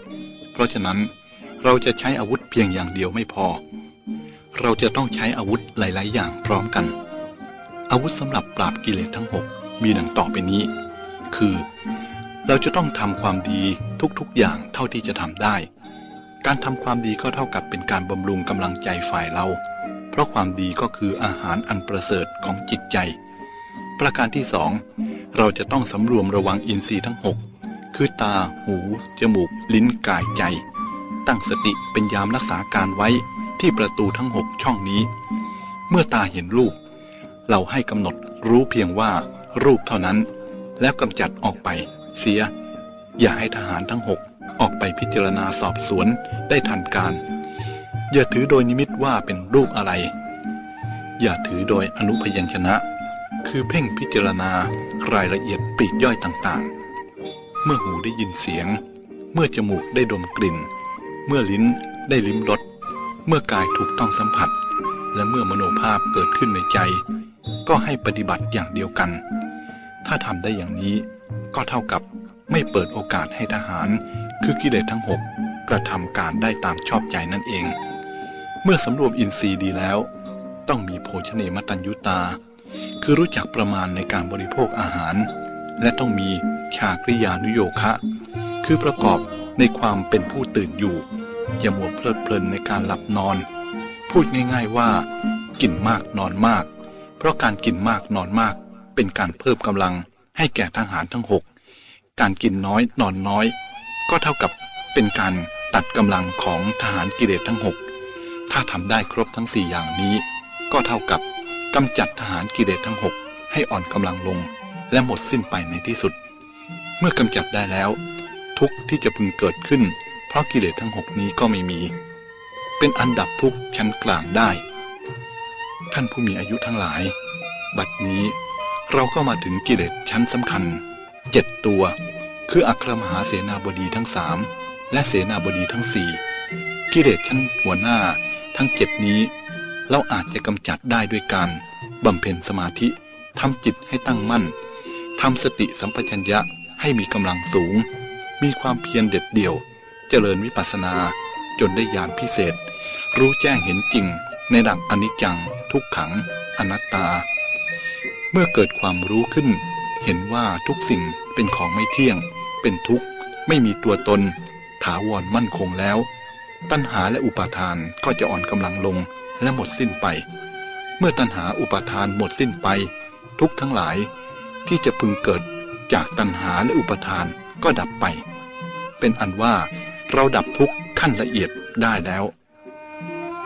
เพราะฉะนั้นเราจะใช้อาวุธเพียงอย่างเดียวไม่พอ เราจะต้องใช้อาวุธหลาย ๆ อย่างพร้อมกัน อาวุธสำหรับปราบกิเลสทั้งหกมีดังต่อไปนี้ คือ เราจะต้องทำความดีทุก ๆ อย่างเท่าที่จะทำได้ การทำความดีก็เท่ากับเป็นการบำรุงกำลังใจฝ่ายเรา เพราะความดีก็คืออาหารอันประเสริฐของจิตใจ ประการที่สองเราจะต้องสำรวมระวังอินทรีย์ทั้งหกคือตา หู จมูก ลิ้น กาย ใจ ตั้งสติเป็นยามรักษาการไว้ที่ประตูทั้งหกช่องนี้ เมื่อตาเห็นรูป เราให้กำหนดรู้เพียงว่ารูปเท่านั้น แล้วกำจัดออกไป เสีย อย่าให้ทหารทั้งหกออกไปพิจารณาสอบสวนได้ทันการ อย่าถือโดยนิมิตว่าเป็นรูปอะไร อย่าถือโดยอนุพยัญชนะ คือเพ่งพิจารณารายละเอียดปลีกย่อยต่างๆ เมื่อหูได้ยินเสียง เมื่อจมูกได้ดมกลิ่น เมื่อลิ้นได้ลิ้มรส เมื่อกายถูกต้องสัมผัส และเมื่อมโนภาพเกิดขึ้นในใจ ก็ให้ปฏิบัติอย่างเดียวกัน ถ้าทำได้อย่างนี้ก็เท่ากับไม่เปิดโอกาสให้ทหาร คือกิเลสทั้งหกกระทำการได้ตามชอบใจนั่นเอง เมื่อสำรวมอินทรีย์ดีแล้ว ต้องมีโภชเนมตัญยุตา คือรู้จักประมาณในการบริโภคอาหาร และต้องมีชากริยานุโยคะ คือประกอบในความเป็นผู้ตื่นอยู่ อย่ามัวเพลิดเพลินในการหลับนอน พูดง่าย ๆว่า กินมากนอนมาก เพราะการกินมากนอนมาก เป็นการเพิ่มกำลังให้แก่ทหารทั้งหกการกินน้อยนอนน้อย ก็เท่ากับเป็นการตัดกำลังของทหารกิเลสทั้งหก ถ้าทำได้ครบทั้งสี่อย่างนี้ ก็เท่ากับกำจัดทหารกิเลสทั้งหกให้อ่อนกำลังลง และหมดสิ้นไปในที่สุด เมื่อกำจัดได้แล้ว ทุกที่จะพึงเกิดขึ้น เพราะกิเลสทั้งหกนี้ก็ไม่มี เป็นอันดับทุกชั้นกลางได้ ท่านผู้มีอายุทั้งหลาย บัดนี้เราก็มาถึงกิเลสชั้นสำคัญเจ็ดตัว คืออัครมหาเสนาบดีทั้งสามและเสนาบดีทั้งสี่กิเลสชั้นหัวหน้า ทั้งเจ็ดนี้ เราอาจจะกำจัดได้ด้วยการบำเพ็ญสมาธิทำจิตให้ตั้งมั่นทำสติสัมปชัญญะให้มีกำลังสูง มีความเพียรเด็ดเดี่ยว เจริญวิปัสสนา จนได้ญาณพิเศษ รู้แจ้งเห็นจริง ในหลักอนิจจัง ทุกขัง อนัตตา เมื่อเกิดความรู้ขึ้น เห็นว่าทุกสิ่งเป็นของไม่เที่ยง เป็นทุกข์ ไม่มีตัวตน ถาวรมั่นคงแล้ว ตัณหาและอุปาทานก็จะอ่อนกำลังลงและหมดสิ้นไป เมื่อตัณหาอุปาทานหมดสิ้นไป ทุกทั้งหลายที่จะพึงเกิดจากตัณหาและอุปาทานก็ดับไป เป็นอันว่าเราดับทุกขั้นละเอียดได้แล้ว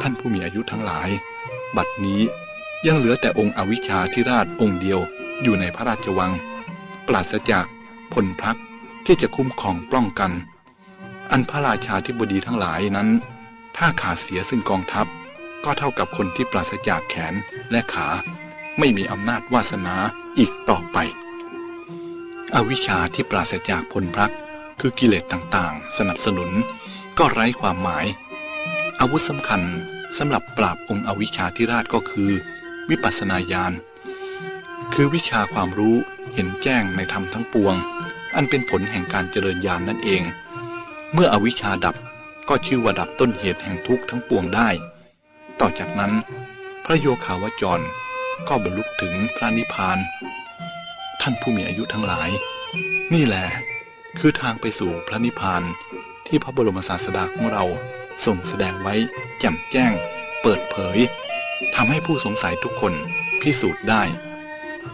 ท่านผู้มีอายุทั้งหลาย บัดนี้ยังเหลือแต่องค์อวิชชาธิราชองค์เดียวอยู่ในพระราชวัง ปราศจากพลพรักที่จะคุ้มครองป้องกัน อันพระราชาธิบดีทั้งหลายนั้น ถ้าขาดเสียซึ่งกองทัพ ก็เท่ากับคนที่ปราศจากแขนและขา ไม่มีอำนาจวาสนาอีกต่อไป อวิชชาที่ปราศจากพลพรักคือกิเลสต่างๆ สนับสนุน ก็ไร้ความหมาย อาวุธสำคัญสำหรับปราบองค์อวิชชาธิราชก็คือ วิปัสสนาญาณคือวิชาความรู้เห็นแจ้งในธรรมทั้งปวง อันเป็นผลแห่งการเจริญญาณนนั่นเอง เมื่ออวิชชาดับก็ชื่อว่าดับต้นเหตุแห่งทุกข์ทั้งปวงได้ ต่อจากนั้น พระโยคาวจรก็บรรลุถึงพระนิพพาน ท่านผู้มีอายุทั้งหลาย นี่แหละคือทางไปสู่พระนิพพานที่พระบรมศาสดาของเราทรงแสดงไว้แจ่มแจ้ง เปิดเผยทำให้ผู้สงสัยทุกคนพิสูจน์ได้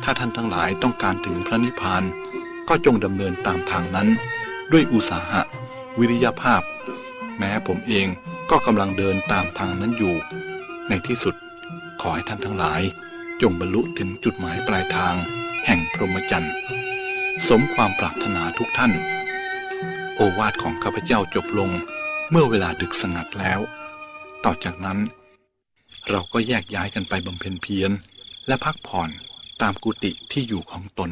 ถ้าท่านทั้งหลายต้องการถึงพระนิพพานก็จงดำเนินตามทางนั้นด้วยอุตสาหะ วิริยภาพ แม้ผมเองก็กำลังเดินตามทางนั้นอยู่ ในที่สุดขอให้ท่านทั้งหลาย จงบรรลุถึงจุดหมายปลายทาง แห่งพรหมจรรย์สมความปรารถนาทุกท่าน โอวาทของข้าพเจ้าจบลงเมื่อเวลาดึกสงัดแล้ว ต่อจากนั้น เราก็แยกย้ายกันไปบำเพ็ญเพียรและพักผ่อนตามกุฏิที่อยู่ของตน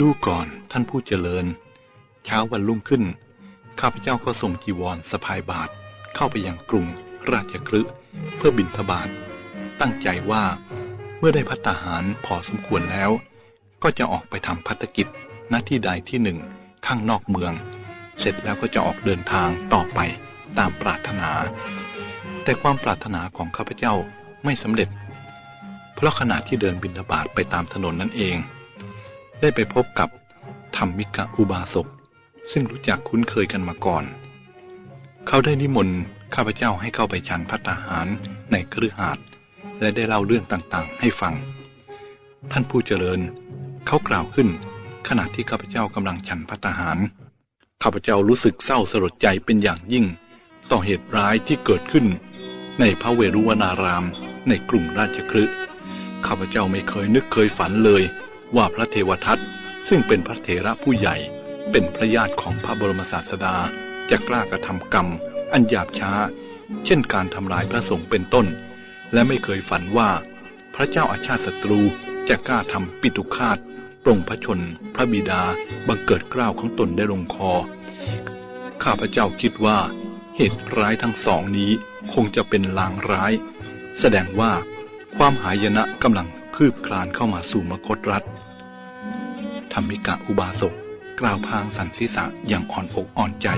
ดูก่อนท่านผู้เจริญ เช้าวันรุ่งขึ้น ข้าพเจ้าก็ส่งจีวรสะพายบาทเข้าไปยังกรุงราชคฤห์เพื่อบิณฑบาตตั้งใจว่าเมื่อได้พัตหารพอสมควรแล้ว ก็จะออกไปทำพัฒกิจหน้าที่ใดที่หนึ่งข้างนอกเมือง เสร็จแล้วก็จะออกเดินทางต่อไปตามปรารถนา แต่ความปรารถนาของข้าพเจ้าไม่สำเร็จ เพราะขณะที่เดินบิณฑบาตไปตามถนนนั่นเอง ได้ไปพบกับธรรมิกะอุบาสกซึ่งรู้จักคุ้นเคยกันมาก่อน เขาได้นิมนต์ข้าพเจ้าให้เข้าไปฉันพัตาหารในครือหาดและได้เล่าเรื่องต่างๆ ให้ฟัง ท่านผู้เจริญ เขากล่าวขึ้น ขณะที่ข้าพเจ้ากำลังฉันพัตาหาร ข้าพเจ้ารู้สึกเศร้าสลดใจเป็นอย่างยิ่ง ต่อเหตุร้ายที่เกิดขึ้น ในพระเวรุวนารามในกรุงราชคฤห์ข้าพเจ้าไม่เคยนึกเคยฝันเลย ว่าพระเทวทัตซึ่งเป็นพระเถระผู้ใหญ่ เป็นพระญาติของพระบรมศาสดาจะกล้ากระทำกรรม อันหยาบช้า เช่นการทำลายพระสงฆ์เป็นต้น และไม่เคยฝันว่า พระเจ้าอาชาติศัตรูจะกล้าทำปิตุคาตปรงพระชน พระบิดาบังเกิดกล้าวของตนได้ลงคอ ข้าพเจ้าคิดว่าเหตุร้ายทั้งสองนี้คงจะเป็นลางร้าย แสดงว่าความหายนะกำลังคืบคลานเข้ามาสู่มคตรัฐ ธรรมิกะอุบาสก กล่าวพางสันศีษะอย่างอ่อนอกอ่อนใจ